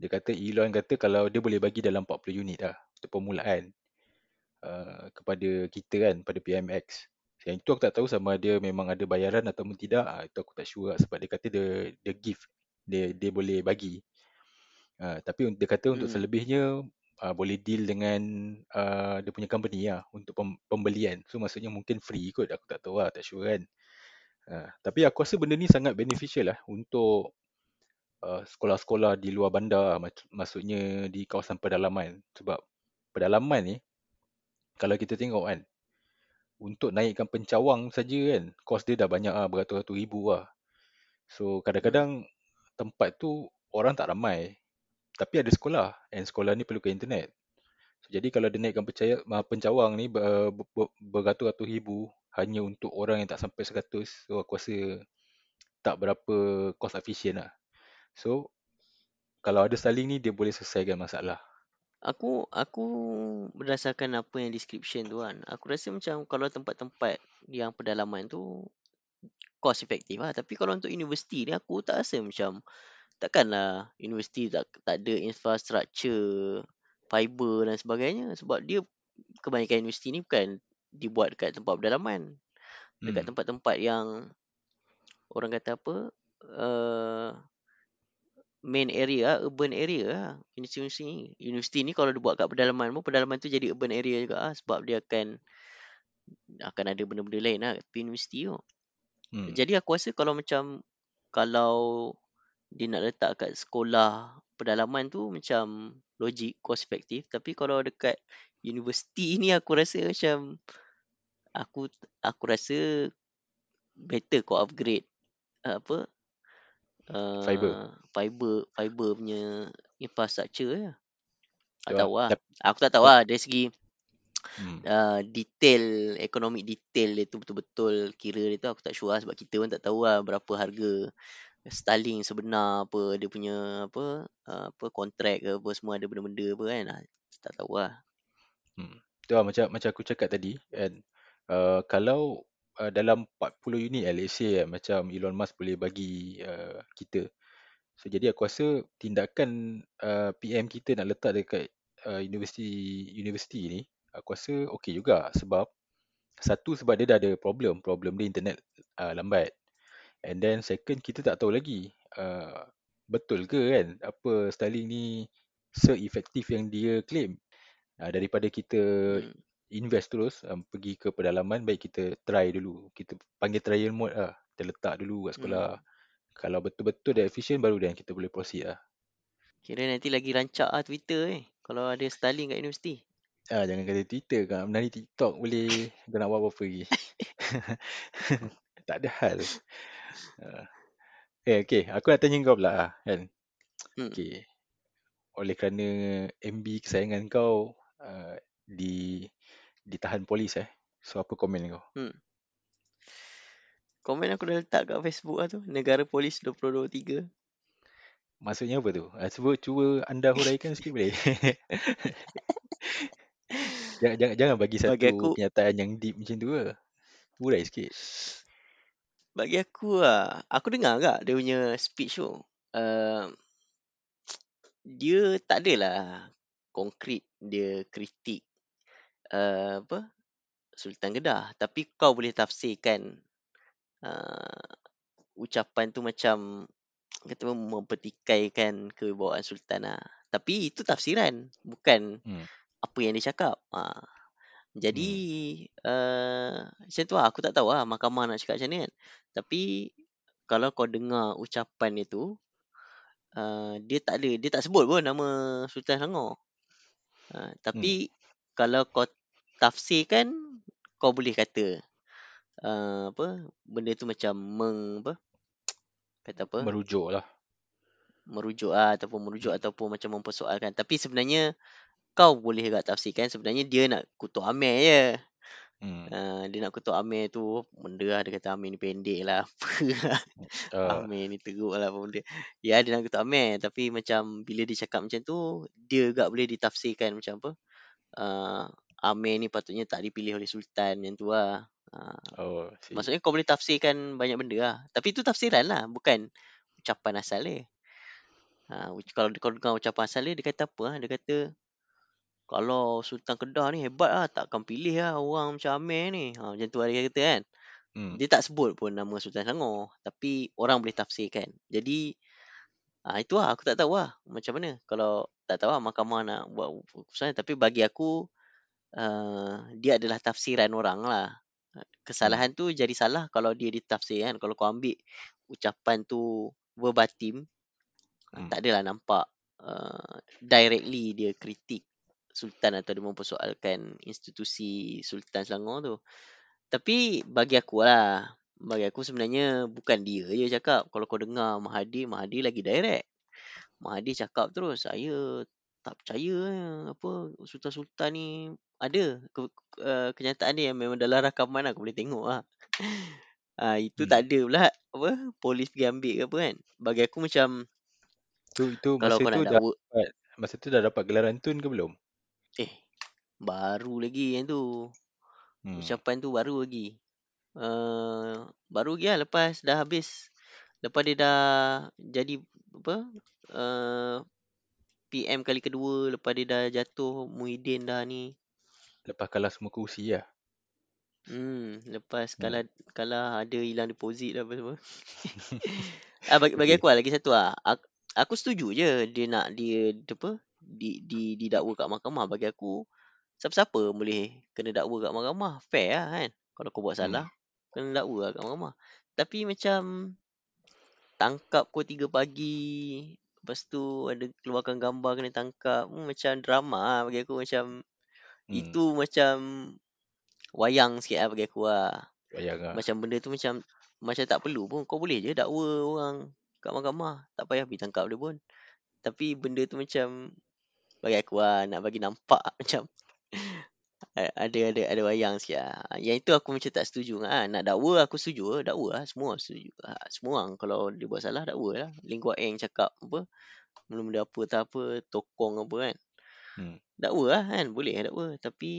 dia kata Elon kata kalau dia boleh bagi dalam 40 unit lah untuk permulaan uh, kepada kita kan pada PMX. Yang itu aku tak tahu sama dia memang ada bayaran ataupun tidak. Uh, itu aku tak sure lah sebab dia kata dia dia gift dia dia boleh bagi. Uh, tapi dia kata untuk Hmm. selebihnya uh, boleh deal dengan uh, dia punya company lah untuk pem- pembelian. So maksudnya mungkin free kot aku tak tahu lah tak sure kan. Uh, tapi aku rasa benda ni sangat beneficial lah untuk uh, sekolah-sekolah di luar bandar mak- maksudnya di kawasan pedalaman sebab pedalaman ni kalau kita tengok kan untuk naikkan pencawang saja kan kos dia dah banyak lah beratus-ratus ribu lah so kadang-kadang tempat tu orang tak ramai tapi ada sekolah and sekolah ni perlukan internet so, jadi kalau dia naikkan pencaya, uh, pencawang ni ber, ber, beratus-ratus ribu hanya untuk orang yang tak sampai seratus so aku rasa tak berapa cost efficient lah so kalau ada Starlink ni dia boleh selesaikan masalah Aku aku berdasarkan apa yang description tu kan. Aku rasa macam kalau tempat-tempat yang pedalaman tu cost effective lah. Tapi kalau untuk universiti ni aku tak rasa macam takkanlah universiti tak tak ada infrastructure fiber dan sebagainya sebab dia kebanyakan universiti ni bukan dibuat dekat tempat pedalaman. Dekat Hmm. tempat-tempat yang orang kata apa uh, main area urban area lah universiti ni. Universiti ni kalau dibuat kat pedalaman pun pedalaman tu jadi urban area juga lah sebab dia akan akan ada benda-benda lain lah kat universiti tu. Hmm. Jadi aku rasa kalau macam kalau dia nak letak kat sekolah pedalaman tu macam logik cost effective tapi kalau dekat universiti ni aku rasa macam aku aku rasa better kau upgrade uh, apa uh, Fiber. fiber fiber punya infrastructure je. Tak Sebab tahu lah. Aku tak tahu lah dari segi Hmm. uh, detail economic detail dia tu betul-betul kira dia tu aku tak sure lah sebab kita pun tak tahu lah berapa harga Starlink sebenar apa dia punya apa uh, apa kontrak ke apa semua ada benda-benda apa kan? Ah, tak tahu lah Hmm. Tu lah macam macam aku cakap tadi kan uh, kalau uh, dalam 40 unit say kan, macam Elon Musk boleh bagi uh, kita. So jadi aku rasa tindakan uh, PM kita nak letak dekat uh, universiti universiti ni aku rasa okey juga sebab satu sebab dia dah ada problem problem dia internet uh, lambat and then second kita tak tahu lagi uh, betul ke kan apa Starlink ni se-efektif yang dia claim? Uh, daripada kita hmm. invest terus um, pergi ke pedalaman baik kita try dulu. Kita panggil trial mode lah. Kita letak dulu kat sekolah. Hmm. kalau betul-betul dah efficient baru then kita boleh proceed lah. Kira nanti lagi rancak lah Twitter eh. Kalau ada Starlink kat universiti. Ah jangan kata Twitter kan menari TikTok boleh. Kau nak buat apa-apa lagi? Tak ada hal uh, eh okay aku nak tanya kau pula lah, kan hmm. okay oleh kerana MB kesayangan kau uh, di ditahan polis eh so apa komen kau hmm. komen aku dah letak kat Facebook lah tu negara polis 2023 Maksudnya apa tu? Ah, cuba cuba anda huraikan sikit boleh? jangan, jangan jangan bagi satu bagi aku kenyataan yang deep macam tu ke. Hurai sikit. Bagi aku lah. Aku dengar agak dia punya speech tu? Uh, dia tak adalah konkret dia kritik uh, apa Sultan Kedah. Tapi kau boleh tafsirkan uh, ucapan tu macam kata mempertikaikan kewibawaan sultan lah. Tapi itu tafsiran bukan Hmm. apa yang dia cakap. Ha. Jadi Hmm. uh, macam tu lah aku tak tahu lah mahkamah nak cakap macam ni kan tapi kalau kau dengar ucapan dia tu uh, dia tak ada dia tak sebut pun nama Sultan Selangor uh, tapi kalau kau tafsirkan kau boleh kata uh, apa benda tu macam meng apa kata apa Merujuk lah. merujuk lah ataupun merujuk Hmm. ataupun macam mempersoalkan tapi sebenarnya kau boleh agak tafsirkan sebenarnya dia nak kutuk Amir je Hmm. uh, dia nak kutuk Amir tu benda lah dia kata Amir ni pendek lah apa lah Uh, Amir ni teruk lah apa benda ya dia nak kutuk Amir tapi macam bila dia cakap macam tu dia agak boleh ditafsirkan macam apa uh, Amir ni patutnya tak dipilih oleh Sultan macam tu lah uh, oh, see. Maksudnya kau boleh tafsirkan banyak benda lah. Tapi itu tafsiran lah. Bukan ucapan asal dia. Ha, uc- kalau kau dengar ucapan asal dia, dia kata apa lah? Dia kata, kalau Sultan Kedah ni hebat lah. Takkan pilih lah orang macam Amir ni. Ha, macam tu dia kata kan. Hmm. Dia tak sebut pun nama Sultan Selangor. Tapi orang boleh tafsirkan. Jadi, ha, itu lah. Aku tak tahu lah macam mana. Kalau tak tahu lah mahkamah nak buat keputusan. Tapi bagi aku, uh, dia adalah tafsiran orang lah. Kesalahan tu jadi salah kalau dia ditafsir kan. Kalau kau ambil ucapan tu verbatim. Hmm. tak adalah nampak uh, directly dia kritik Sultan atau dia mempersoalkan institusi Sultan Selangor tu. Tapi bagi aku lah, bagi aku sebenarnya bukan dia je cakap. Kalau kau dengar Mahathir, Mahathir lagi direct. Mahathir cakap terus, saya tak percaya apa sultan-sultan ni ada ke, uh, kenyataan dia yang memang dalam rakaman lah, kau boleh tengok lah. Ah itu Hmm. tak ada pula apa polis pergi ambil ke apa kan. Bagi aku macam Tu itu kalau masa kau tu dah dapat masa tu dah dapat gelaran tun ke belum? Eh, baru lagi yang tu. Hmm. Ucapan tu baru lagi. Uh, baru lagi lah lepas dah habis. Lepas dia dah jadi apa? Uh, PM kali kedua. Lepas dia dah jatuh Muhyiddin dah ni. Lepas kalah semua kursi lah. Hmm, lepas Hmm. kalau kalau ada hilang deposit apa semua. ah bagi, bagi aku lah lagi satu lah. Aku, aku setuju je dia nak dia apa di di didakwa kat mahkamah bagi aku siapa-siapa boleh kena dakwa kat mahkamah. Fair lah kan. Kalau kau buat Hmm. salah kena dakwa lah kat mahkamah. Tapi macam tangkap kau 3 pagi lepas tu ada keluarkan gambar kena tangkap hmm, macam drama lah bagi aku macam Hmm. itu macam wayang sikit lah bagi aku lah. Bayang lah. Macam benda tu macam macam tak perlu pun kau boleh je dakwa orang kat mahkamah. Tak payah pergi tangkap dia pun. Tapi benda tu macam bagi aku lah nak bagi nampak macam ada ada ada wayang sikit lah. Yang itu aku macam tak setuju lah. Nak dakwa aku setuju lah. Dakwa lah. Semua setuju. Ha, semua orang kalau dia buat salah dakwa lah. Ling Kuat Eng cakap apa. Benda-benda apa tak apa. Tokong apa kan. Hmm. Dakwa lah kan. Boleh lah dakwa. Tapi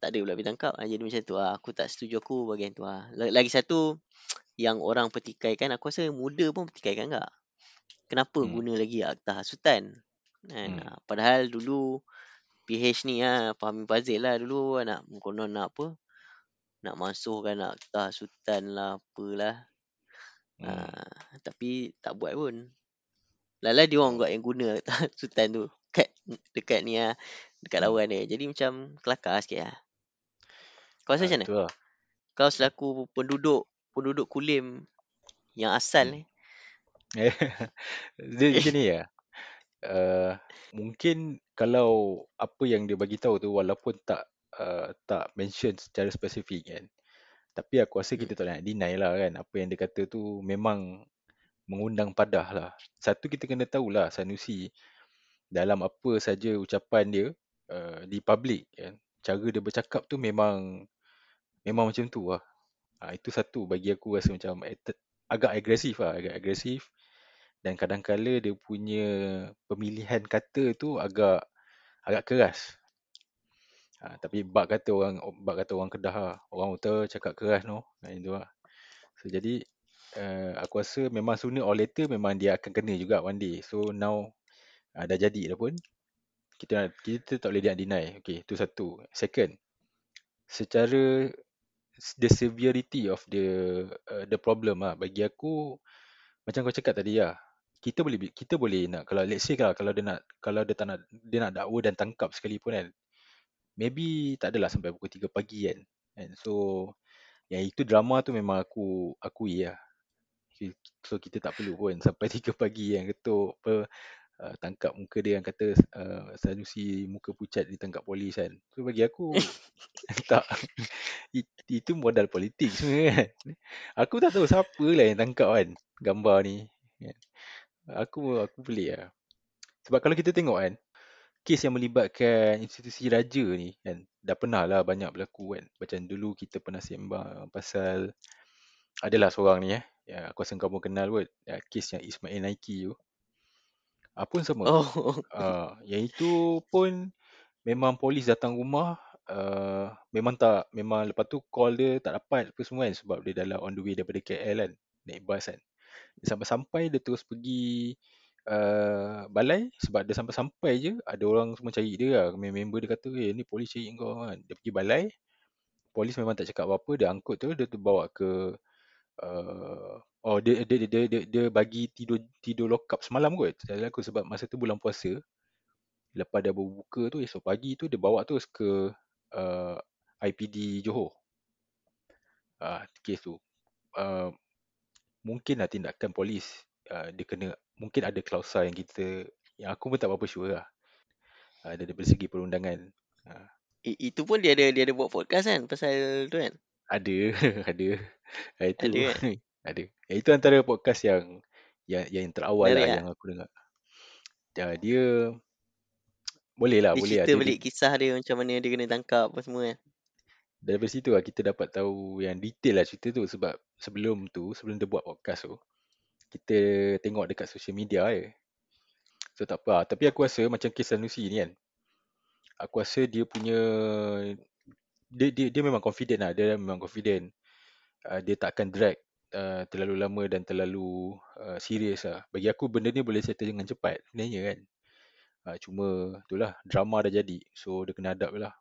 tak ada pula pergi tangkap. Ha, jadi macam tu lah. Aku tak setuju aku bagian tu lah. Lagi satu. Yang orang pertikaikan. Aku rasa muda pun pertikaikan tak? Kenapa Hmm. guna lagi akta hasutan? Kan? Hmm. Ha, padahal dulu PH ni lah. Fahmi Fazil lah dulu. Nak konon nak apa. Nak masukkan akta hasutan lah. Apalah. Hmm. Ha, tapi tak buat pun. Lala dia orang Oh. buat yang guna akta hasutan tu. Dekat, dekat ni lah. Dekat Hmm. lawan dia. Jadi macam kelakar sikit lah. Kau rasa Ah, macam mana? lah. Kau selaku penduduk penduduk Kulim yang asal Hmm. ni. dia macam ni ya. Uh, mungkin kalau apa yang dia bagi tahu tu walaupun tak uh, tak mention secara spesifik kan. Tapi aku rasa Hmm. kita tak nak deny lah kan. Apa yang dia kata tu memang mengundang padah lah. Satu kita kena tahulah Sanusi dalam apa saja ucapan dia uh, di public kan. Cara dia bercakap tu memang memang macam tu lah. Ha, itu satu bagi aku rasa macam agak agresif lah, agak agresif dan kadang-kala dia punya pemilihan kata tu agak agak keras. Ha, tapi bab kata orang bab kata orang Kedah lah. Orang utara cakap keras no. Ha, itu lah. So jadi uh, aku rasa memang sooner or later memang dia akan kena juga one day. So now uh, dah jadi dah pun. Kita kita tak boleh nak deny. Okay, itu satu. Second, secara the severity of the uh, the problem ah bagi aku macam kau cakap tadi lah kita boleh kita boleh nak kalau let's say kalau kalau dia nak kalau dia tak nak dia nak dakwa dan tangkap sekalipun kan maybe tak adalah sampai pukul 3 pagi kan and so yang itu drama tu memang aku akui lah. So kita tak perlu pun sampai 3 pagi yang ketuk apa uh, tangkap muka dia yang kata uh, Sanusi muka pucat ditangkap polis kan? So bagi aku tak. It, itu modal politik sebenarnya kan. Aku tak tahu siapa lah yang tangkap kan gambar ni kan. Aku aku pelik lah. Sebab kalau kita tengok kan kes yang melibatkan institusi raja ni kan dah pernah lah banyak berlaku kan. Macam dulu kita pernah sembang pasal adalah seorang ni eh ya, aku rasa kau pun kenal kot. Ya, kes yang Ismail Naiki tu. Ah, pun sama. Oh. Ah, yang itu pun memang polis datang rumah uh, memang tak memang lepas tu call dia tak dapat apa semua kan sebab dia dalam on the way daripada KL kan naik bas kan dia sampai-sampai dia terus pergi uh, balai. Sebab dia sampai-sampai je ada orang semua cari dia lah. Member dia kata eh ni polis cari kau kan. Dia pergi balai. Polis memang tak cakap apa-apa. Dia angkut tu dia tu bawa ke uh, oh dia dia, dia dia dia dia bagi tidur tidur lock up semalam kot. Saya aku sebab masa tu bulan puasa. Lepas dah berbuka tu esok pagi tu dia bawa terus ke uh, IPD Johor. Ah uh, kes tu. Uh, mungkinlah tindakan polis uh, dia kena mungkin ada klausa yang kita yang aku pun tak berapa sure lah. Uh, dari segi perundangan. Uh, I- itu pun dia ada dia ada buat podcast kan pasal tu kan. ada ada. Uh, itu Ada kan? ada. Yang itu antara podcast yang yang yang terawal lah tak? yang aku dengar. Uh, dia boleh lah, Dia boleh lah. cerita Dia, balik kisah dia macam mana dia kena tangkap apa semua kan. Daripada situ lah kita dapat tahu yang detail lah cerita tu sebab sebelum tu sebelum dia buat podcast tu kita tengok dekat social media je So tak apa lah. Tapi aku rasa macam kes Sanusi ni kan. Aku rasa dia punya dia dia, dia memang confident lah. Dia memang confident. Uh, dia tak akan drag uh, terlalu lama dan terlalu uh, serius lah. Bagi aku benda ni boleh settle dengan cepat sebenarnya kan. Uh, cuma itulah drama dah jadi. So dia kena adapt lah.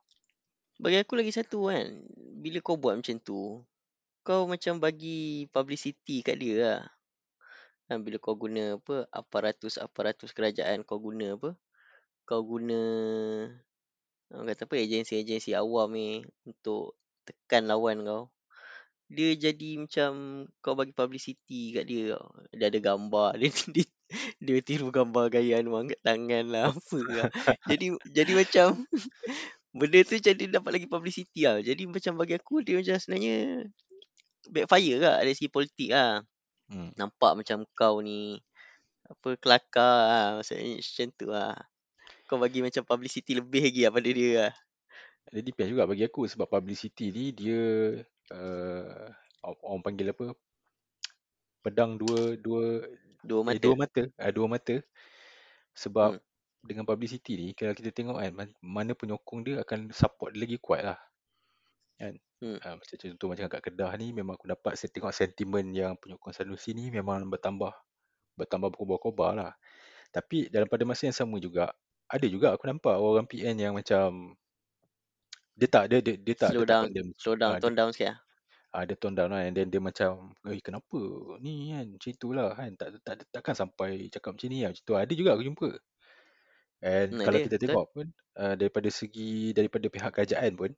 Bagi aku lagi satu kan. Bila kau buat macam tu. Kau macam bagi publicity kat dia lah. Kan bila kau guna apa. Aparatus-aparatus kerajaan kau guna apa. Kau guna. Orang kata apa. Agensi-agensi awam ni. Untuk tekan lawan kau. Dia jadi macam. Kau bagi publicity kat dia tau. Dia ada gambar. Dia, dia, dia tiru gambar gaya anu angkat tangan lah. Apa lah. jadi, jadi macam. benda tu jadi dapat lagi publicity lah. Jadi macam bagi aku dia macam sebenarnya backfire lah dari segi politik lah. Hmm. Nampak macam kau ni apa kelakar lah. Maksudnya macam tu lah. Kau bagi macam publicity lebih lagi lah pada dia lah. Dia depends juga bagi aku sebab publicity ni dia uh, orang panggil apa pedang dua dua Dua mata. Eh, dua mata uh, dua mata sebab Hmm. Dengan publicity ni kalau kita tengok kan man- mana penyokong dia akan support dia lagi kuat lah kan Hmm. uh, macam contoh macam kat Kedah ni memang aku dapat saya tengok sentimen yang penyokong Sanusi ni memang bertambah bertambah berkobar-kobar lah tapi dalam pada masa yang sama juga ada juga aku nampak orang PN yang macam dia tak dia dia, dia tak Slow dia down. condemn Slow down. Ah, Tone down sikit lah. Ah, dia tone down lah and then dia macam eh kenapa ni kan macam itulah kan tak, tak, tak takkan sampai cakap macam ni lah macam tu ada juga aku jumpa and Hmm, kalau ada, kita betul. tengok pun uh, daripada segi daripada pihak kerajaan pun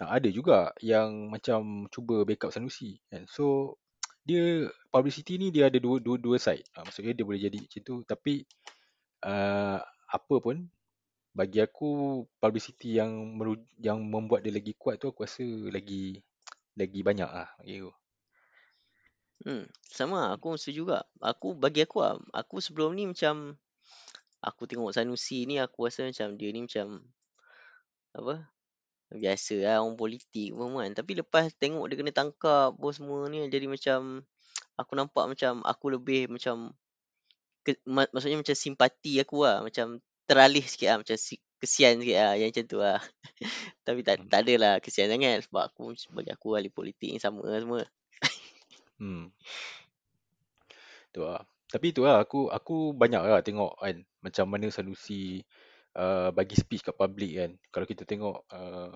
uh, ada juga yang macam cuba backup Sanusi kan so dia publicity ni dia ada dua dua dua side uh, maksudnya dia boleh jadi macam tu tapi uh, apa pun bagi aku publicity yang meru, yang membuat dia lagi kuat tu aku rasa lagi lagi banyak lah bagi aku. Hmm, sama lah. Aku setuju juga. Aku bagi aku lah. Aku sebelum ni macam aku tengok Sanusi ni aku rasa macam dia ni macam apa? Biasa lah orang politik pun kan. Tapi lepas tengok dia kena tangkap apa semua ni jadi macam aku nampak macam aku lebih macam ke, mak, maksudnya macam simpati aku lah. Macam teralih sikit lah. Macam si, kesian sikit lah. Yang macam tu lah. Tapi tak, Hmm. tak adalah kesian sangat. Sebab aku bagi aku ahli politik ni sama lah semua. Hmm. Tu lah. Tapi tu lah aku aku banyak lah tengok kan macam mana Sanusi uh, bagi speech kat public kan. Kalau kita tengok uh,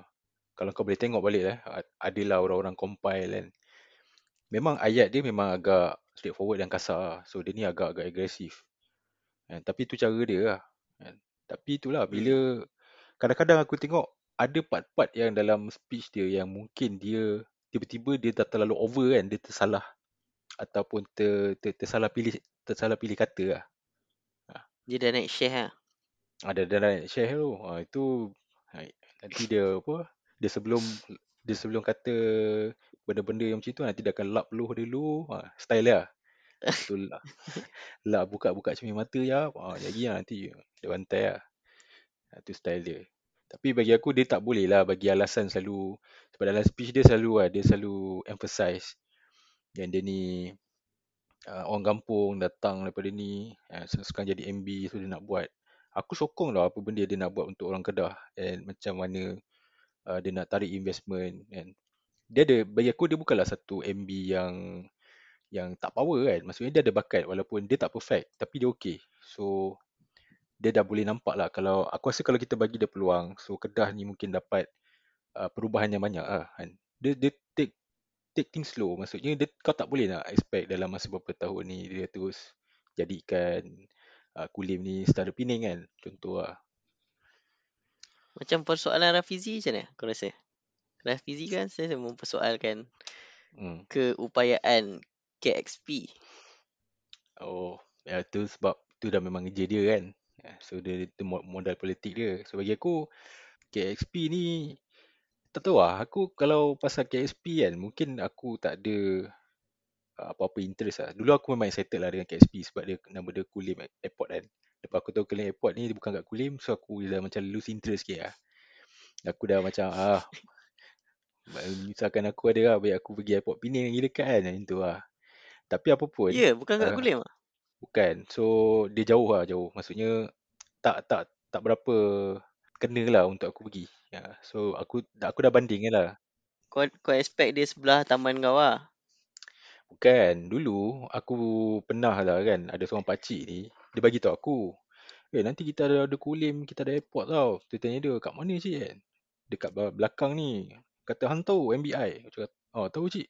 kalau kau boleh tengok balik eh a- adalah orang-orang compile kan. Memang ayat dia memang agak straightforward dan kasar lah. So dia ni agak-agak agresif. Kan? Tapi tu cara dia lah. Kan? Tapi itulah Hmm. bila kadang-kadang aku tengok ada part-part yang dalam speech dia yang mungkin dia tiba-tiba dia dah terlalu over kan. Dia tersalah ataupun ter, ter, tersalah pilih tersalah pilih kata lah. Dia dah naik share lah. Ada dah naik share tu. Ha, itu ha, nanti dia apa? Dia sebelum dia sebelum kata benda-benda yang macam tu nanti dia akan lap peluh dulu. Ha, style dia. Betul lah. Lap buka-buka cermin mata ya. Ha, jadi lah nanti dia bantai lah. Ha, tu style dia. Tapi bagi aku dia tak boleh lah bagi alasan selalu sebab dalam speech dia selalu lah dia selalu emphasize yang dia ni uh, orang kampung datang daripada ni uh, sekarang jadi MB so dia nak buat. Aku sokong lah apa benda dia nak buat untuk orang Kedah and macam mana uh, dia nak tarik investment and dia ada bagi aku dia bukanlah satu MB yang yang tak power kan. Maksudnya dia ada bakat walaupun dia tak perfect tapi dia okay. So dia dah boleh nampak lah kalau aku rasa kalau kita bagi dia peluang so Kedah ni mungkin dapat uh, perubahan yang banyak lah kan. Dia, dia take take things slow maksudnya dia, kau tak boleh nak expect dalam masa beberapa tahun ni dia terus jadikan uh, Kulim ni setara Pening kan contoh lah Macam persoalan Rafizi macam mana kau rasa? Rafizi kan saya mempersoalkan hmm. keupayaan KXP. oh ya tu sebab tu dah memang kerja dia kan Ya, so dia mo- modal politik dia so bagi aku KXP ni tak tahu lah aku kalau pasal KXP kan mungkin aku tak ada uh, apa-apa interest lah dulu aku memang excited lah dengan KXP sebab dia nama dia Kulim Airport kan lepas aku tahu Kulim Airport ni dia bukan kat Kulim so aku dah macam lose interest sikit lah aku dah macam ah misalkan aku ada lah biar aku pergi airport Penang lagi dekat kan macam tu lah tapi apa pun Ya, yeah, bukan kat uh, Kulim ah. Bukan. So dia jauh lah jauh. Maksudnya tak tak tak berapa kena lah untuk aku pergi. Ya. So aku aku dah banding lah. Kau kau expect dia sebelah taman kau lah. Bukan. Dulu aku pernah lah kan ada seorang pakcik ni. Dia bagi tahu aku. Eh nanti kita ada, ada kulim, kita ada airport tau. Dia tanya dia, kat mana cik kan? Dekat belakang ni. Kata hantu MBI. Aku cakap, oh tahu cik.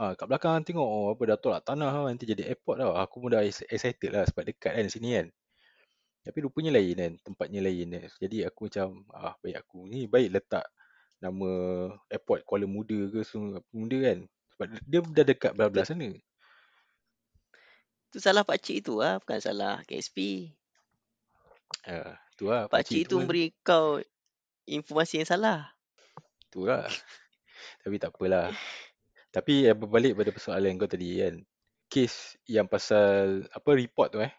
Ah, kat belakang tengok oh, apa dah tolak tanah. Nanti jadi airport tau. Aku pun dah excited lah sebab dekat kan sini kan. Tapi rupanya lain kan. Tempatnya lain kan. Jadi aku macam, ah baik aku ni baik letak nama airport Kuala Muda ke semua Muda kan. Sebab dia dah dekat belah-belah sana. Tu salah pakcik tu lah. Bukan salah KSP. Ah, tu lah. Pakcik tu pun- memberi kau informasi yang salah. Tu lah. Tapi tak apalah. Tapi berbalik pada persoalan kau tadi kan. Kes yang pasal apa report tu eh.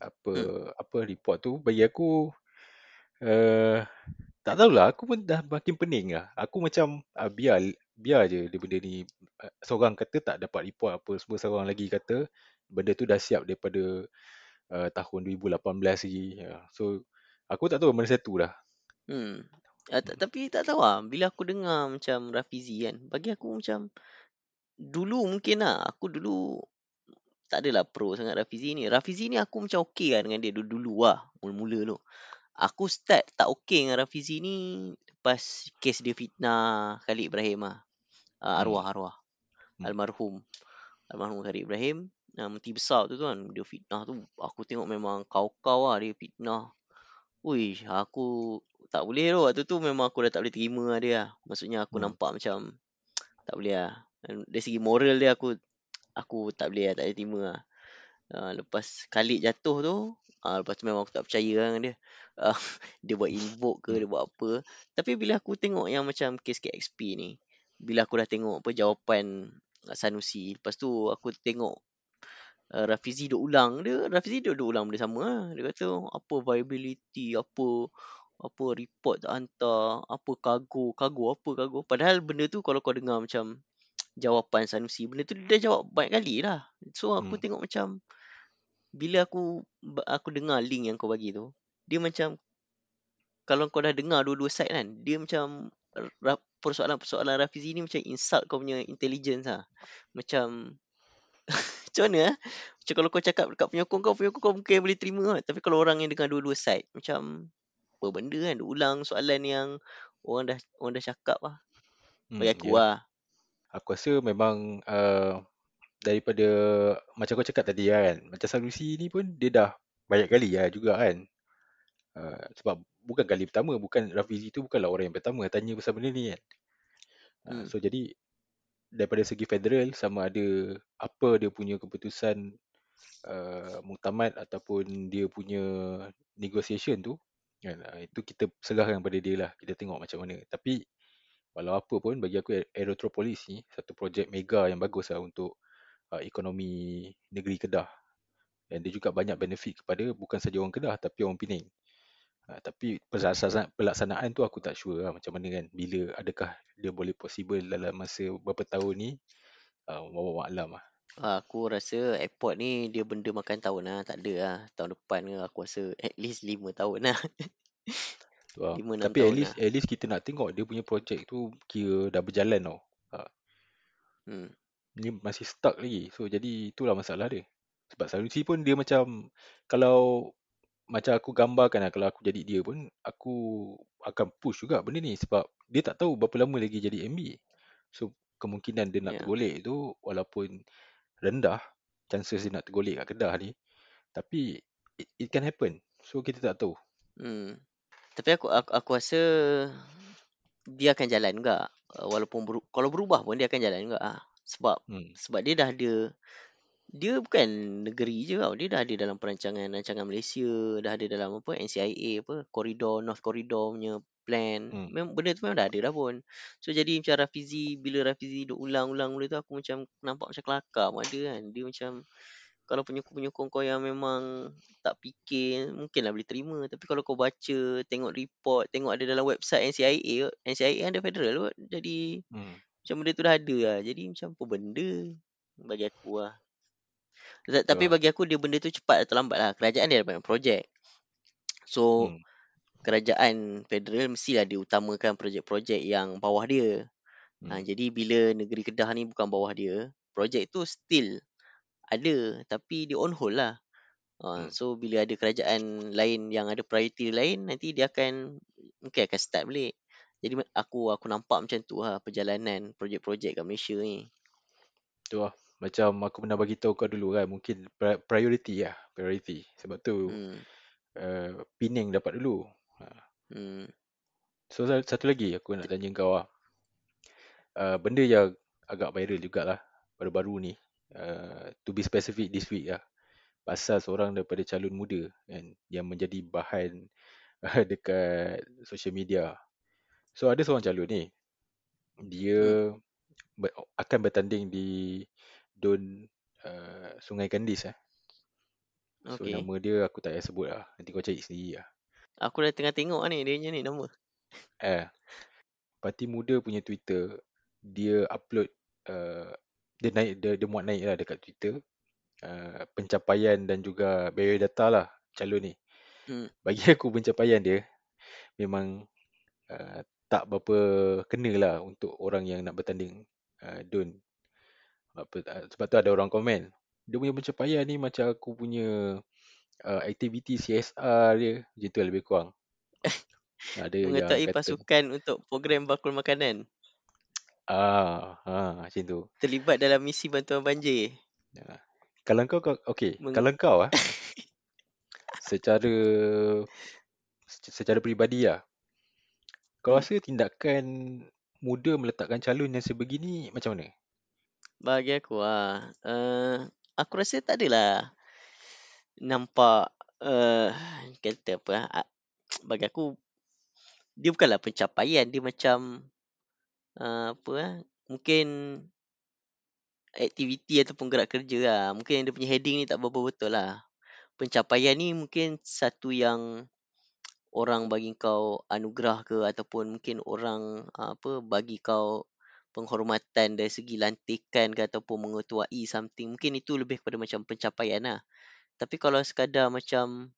Apa Hmm. apa report tu bagi aku uh, tak tahulah aku pun dah makin pening lah. Aku macam uh, biar biar je dia benda ni uh, seorang kata tak dapat report apa semua seorang lagi kata benda tu dah siap daripada uh, tahun 2018 lagi. Uh, so aku tak tahu mana satu lah. Hmm. Ta- tapi tak tahu lah. Bila aku dengar macam Rafizi kan. Bagi aku macam. Dulu mungkin lah. Aku dulu. Tak adalah pro sangat Rafizi ni. Rafizi ni aku macam okey lah dengan dia dulu-dulu lah. Mula-mula tu. Aku start tak okey dengan Rafizi ni. Lepas kes dia fitnah Khalid Ibrahim lah. Uh, arwah, arwah. Hmm. Almarhum. Almarhum Khalid Ibrahim. Uh, menti besar tu kan. Dia fitnah tu. Aku tengok memang kau-kau lah dia fitnah. Ui, aku tak boleh tu. Waktu tu memang aku dah tak boleh terima lah dia lah. Maksudnya aku Hmm. nampak macam tak boleh lah. Dan Dari segi moral dia aku aku tak boleh lah, tak boleh terima lah. Uh, lepas Khalid jatuh tu, uh, lepas tu memang aku tak percaya lah dengan dia. Uh, dia buat invoke ke, dia buat apa. Tapi bila aku tengok yang macam kes KXP ni, bila aku dah tengok apa jawapan Sanusi, lepas tu aku tengok uh, Rafizi duk ulang dia Rafizi duk, duk ulang benda sama lah. Dia kata apa viability apa apa report tak hantar apa cargo cargo apa cargo padahal benda tu kalau kau dengar macam jawapan Sanusi benda tu dia dah jawab banyak kali lah so aku Hmm. tengok macam bila aku aku dengar link yang kau bagi tu dia macam kalau kau dah dengar dua-dua side kan dia macam persoalan-persoalan Rafizi ni macam insult kau punya intelligence lah macam macam mana ah? Macam kalau kau cakap dekat penyokong kau, penyokong kau mungkin boleh terima lah. Tapi kalau orang yang dengar dua-dua side, macam apa benda kan, dia ulang soalan yang orang dah orang dah cakap lah. Bagi Hmm, aku ya. lah. Aku rasa memang uh, daripada macam kau cakap tadi kan, macam Sanusi ni pun dia dah banyak kali lah juga kan. Uh, sebab bukan kali pertama, bukan Rafizi tu bukanlah orang yang pertama tanya pasal benda ni kan. Uh, Hmm. so jadi daripada segi federal sama ada apa dia punya keputusan uh, muktamad ataupun dia punya negotiation tu kan uh, itu kita serahkan pada dia lah kita tengok macam mana tapi walau apa pun bagi aku Aerotropolis ni satu projek mega yang bagus lah untuk uh, ekonomi negeri Kedah dan dia juga banyak benefit kepada bukan saja orang Kedah tapi orang Pening uh, tapi pelaksanaan, pelaksanaan tu aku tak sure lah macam mana kan bila adakah dia boleh possible dalam masa beberapa tahun ni uh, wallahu a'lam lah Ah, Aku rasa airport ni dia benda makan tahun lah. Tak ada lah. Tahun depan ke aku rasa at least 5 tahun lah. 5-6 tapi at least lah. at least kita nak tengok dia punya projek tu kira dah berjalan tau Hmm. ni masih stuck lagi. So jadi itulah masalah dia. Sebab Sanusi pun dia macam kalau macam aku gambarkan lah kalau aku jadi dia pun aku akan push juga benda ni sebab dia tak tahu berapa lama lagi jadi MB. So kemungkinan dia nak Ya. tergolek tu walaupun rendah chances dia nak tergolek kat Kedah ni tapi it, it can happen. So kita tak tahu. Hmm. Tapi aku, aku aku rasa dia akan jalan juga. Uh, walaupun beru, kalau berubah pun dia akan jalan juga ah. Sebab Hmm. sebab dia dah ada dia bukan negeri je tau. Dia dah ada dalam perancangan rancangan Malaysia, dah ada dalam apa NCIA apa koridor North Corridor punya plan. Hmm. Memang benda tu memang dah ada dah pun. So jadi macam Rafizi bila Rafizi duk ulang-ulang benda tu aku macam nampak macam kelakar pun ada kan. Dia macam kalau penyokong-penyokong kau yang memang tak fikir mungkinlah boleh terima tapi kalau kau baca tengok report tengok ada dalam website NCIA kot. NCIA ada federal kot jadi Hmm. macam benda tu dah ada lah jadi macam apa benda bagi aku lah Ta- Tapi bagi aku dia benda tu cepat atau lambat lah. Kerajaan dia ada banyak projek. So Hmm. kerajaan federal mestilah dia utamakan projek-projek yang bawah dia. Ha, Hmm. jadi bila negeri Kedah ni bukan bawah dia, projek tu still ada tapi dia on hold lah. Ha, Hmm. so bila ada kerajaan lain yang ada priority lain nanti dia akan mungkin akan start balik. Jadi aku aku nampak macam tu lah perjalanan projek-projek kat Malaysia ni. Tu lah. Macam aku pernah bagi tahu kau dulu kan, mungkin pri- priority lah, priority. Sebab tu Hmm. uh, Penang dapat dulu. Ha. Hmm. So sa- satu lagi aku nak tanya kau lah. Uh, benda yang agak viral jugalah baru-baru ni. Uh, to be specific this week lah. Pasal seorang daripada calon muda kan, yang menjadi bahan uh, dekat social media. So ada seorang calon ni. Dia ber, akan bertanding di Don uh, Sungai Kandis eh. So Okay. nama dia aku tak payah sebut lah. Nanti kau cari sendiri lah. Aku dah tengah tengok ni dia punya ni nama. Eh, Parti Muda punya Twitter, dia upload, uh, dia naik, dia, dia muat naik lah dekat Twitter, uh, pencapaian dan juga barrier data lah calon ni. Hmm. Bagi aku pencapaian dia, memang uh, tak berapa kena lah untuk orang yang nak bertanding uh, Don. Apa, uh, sebab tu ada orang komen, dia punya pencapaian ni macam aku punya uh, aktiviti CSR dia, macam tu lah lebih kurang. Ada yang Mengetahui kata, pasukan untuk program bakul makanan. Ah, ah, macam tu. Terlibat dalam misi bantuan banjir. Ya. Kalau kau, kau okay, Meng- kalau kau ah, secara secara peribadi lah, kau Hmm. rasa tindakan muda meletakkan calon yang sebegini macam mana? Bagi aku ah, uh, aku rasa tak adalah nampak uh, kata apa ah, bagi aku dia bukanlah pencapaian dia macam uh, apa ah, mungkin aktiviti ataupun gerak kerja lah. Mungkin dia punya heading ni tak berapa betul lah. Pencapaian ni mungkin satu yang orang bagi kau anugerah ke ataupun mungkin orang uh, apa bagi kau penghormatan dari segi lantikan ke ataupun mengetuai something. Mungkin itu lebih kepada macam pencapaian lah. Tapi kalau sekadar macam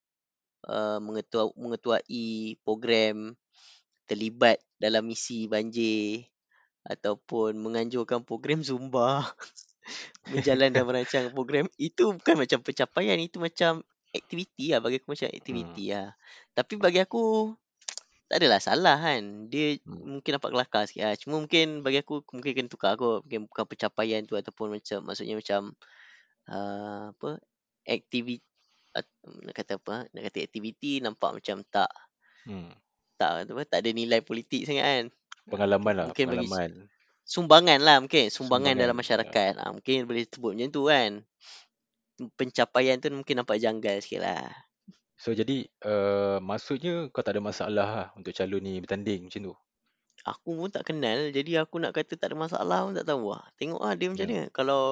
uh, mengetua, mengetuai program terlibat dalam misi banjir ataupun menganjurkan program Zumba berjalan dan merancang program itu bukan macam pencapaian itu macam aktiviti lah bagi aku macam aktiviti lah. Tapi bagi aku tak adalah salah kan. Dia Hmm. mungkin nampak kelakar sikit lah. Cuma mungkin bagi aku mungkin kena tukar kot. Mungkin bukan pencapaian tu ataupun macam maksudnya macam uh, apa aktiviti nak kata apa nak kata aktiviti nampak macam tak Hmm. tak apa tak ada nilai politik sangat kan Pengalaman lah, mungkin bagi pengalaman. sumbangan lah mungkin sumbangan dalam Sumbangan. masyarakat ah mungkin boleh sebut macam tu kan pencapaian tu mungkin nampak janggal sikit lah So jadi uh, maksudnya kau tak ada masalah lah untuk calon ni bertanding macam tu. aku pun tak kenal jadi aku nak kata tak ada masalah pun tak tahu lah tengok lah dia macam Ya. mana kalau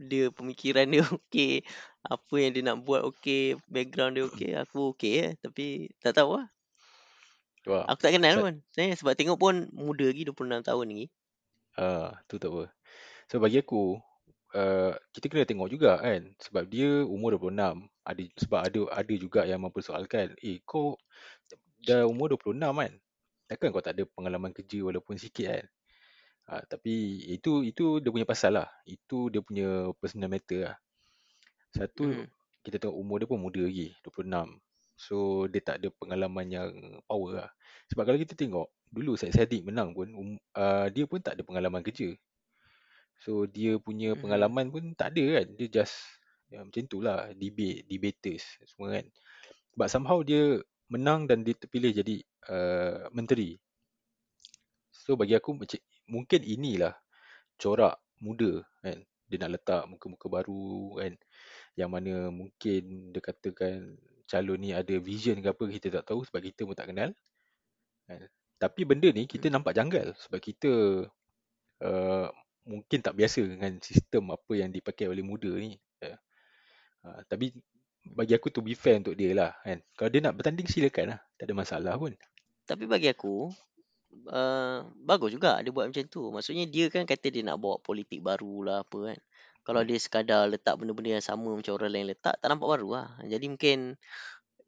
dia pemikiran dia okey apa yang dia nak buat okey background dia okey aku okey eh tapi tak tahu lah Lah. aku tak kenal pun sebenarnya sebab tengok pun muda lagi 26 tahun lagi Ah, tu tak apa. So bagi aku, uh, kita kena tengok juga kan. Sebab dia umur 26. Ada, sebab ada ada juga yang mempersoalkan, eh kau dah umur 26 kan? Takkan kau tak ada pengalaman kerja walaupun sikit kan? Ah, tapi itu itu dia punya pasal lah. Itu dia punya personal matter lah. Satu, hmm. kita tengok umur dia pun muda lagi, 26. So dia tak ada pengalaman yang power lah. Sebab kalau kita tengok, dulu Syed Saddiq menang pun, um, uh, dia pun tak ada pengalaman kerja. So dia punya Mhm. pengalaman pun tak ada kan. Dia just ya, macam tu lah, debate, debaters semua kan. But somehow dia menang dan dia terpilih jadi uh, menteri. So bagi aku macam mungkin inilah corak muda kan. Dia nak letak muka-muka baru kan. Yang mana mungkin dia katakan calon ni ada vision ke apa kita tak tahu sebab kita pun tak kenal. Kan. Tapi benda ni kita nampak janggal sebab kita uh, mungkin tak biasa dengan sistem apa yang dipakai oleh muda ni. Uh, tapi bagi aku to be fair untuk dia lah kan. Kalau dia nak bertanding silakan lah. Tak ada masalah pun. Tapi bagi aku uh, bagus juga dia buat macam tu. Maksudnya dia kan kata dia nak bawa politik baru lah apa kan. Kalau Hmm. dia sekadar letak benda-benda yang sama macam orang lain letak, tak nampak baru lah. Jadi mungkin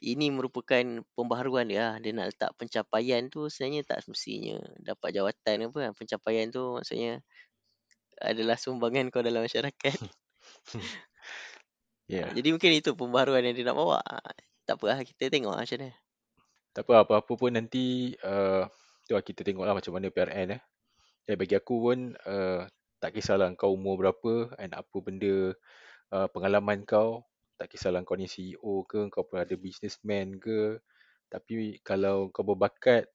ini merupakan pembaharuan dia lah. Dia nak letak pencapaian tu sebenarnya tak semestinya dapat jawatan apa kan. Pencapaian tu maksudnya adalah sumbangan kau dalam masyarakat. Ya. Ha, Jadi mungkin itu pembaharuan yang dia nak bawa. Tak apa lah, kita tengok lah macam mana. Tak apa, apa-apa pun nanti uh, tu lah kita tengok lah macam mana PRN eh. Dan bagi aku pun uh, tak kisahlah kau umur berapa and apa benda uh, pengalaman kau. Tak kisahlah kau ni CEO ke, kau pun ada businessman ke. Tapi kalau kau berbakat,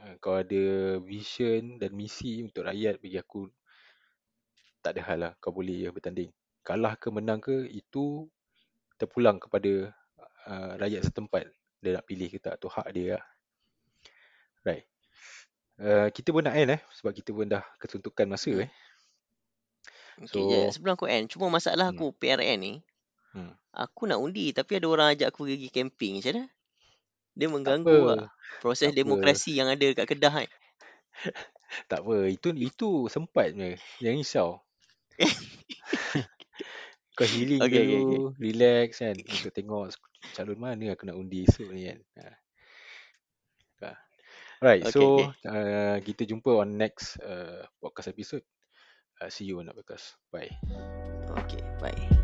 uh, kau ada vision dan misi untuk rakyat bagi aku tak ada hal lah. Kau boleh je bertanding. Kalah ke menang ke, itu terpulang kepada uh, rakyat setempat. Dia nak pilih ke tak, tu hak dia lah. Right. Uh, kita pun nak end eh sebab kita pun dah kesuntukan masa Hmm. eh. Okay, So- so, sebelum aku end, cuma masalah Hmm. aku PRN ni, Hmm. aku nak undi tapi ada orang ajak aku pergi camping macam mana? Dia mengganggu apa. lah proses Tak apa. demokrasi yang ada dekat Kedah kan. Tak apa, itu itu sempat je. Jangan risau. Kau healing Okay, okay, dulu, relax kan untuk tengok calon mana aku nak undi esok ni kan. Right, Okay, so okay. Uh, kita jumpa on next uh, podcast episode. Uh, see you on that podcast. Bye. Okay, bye.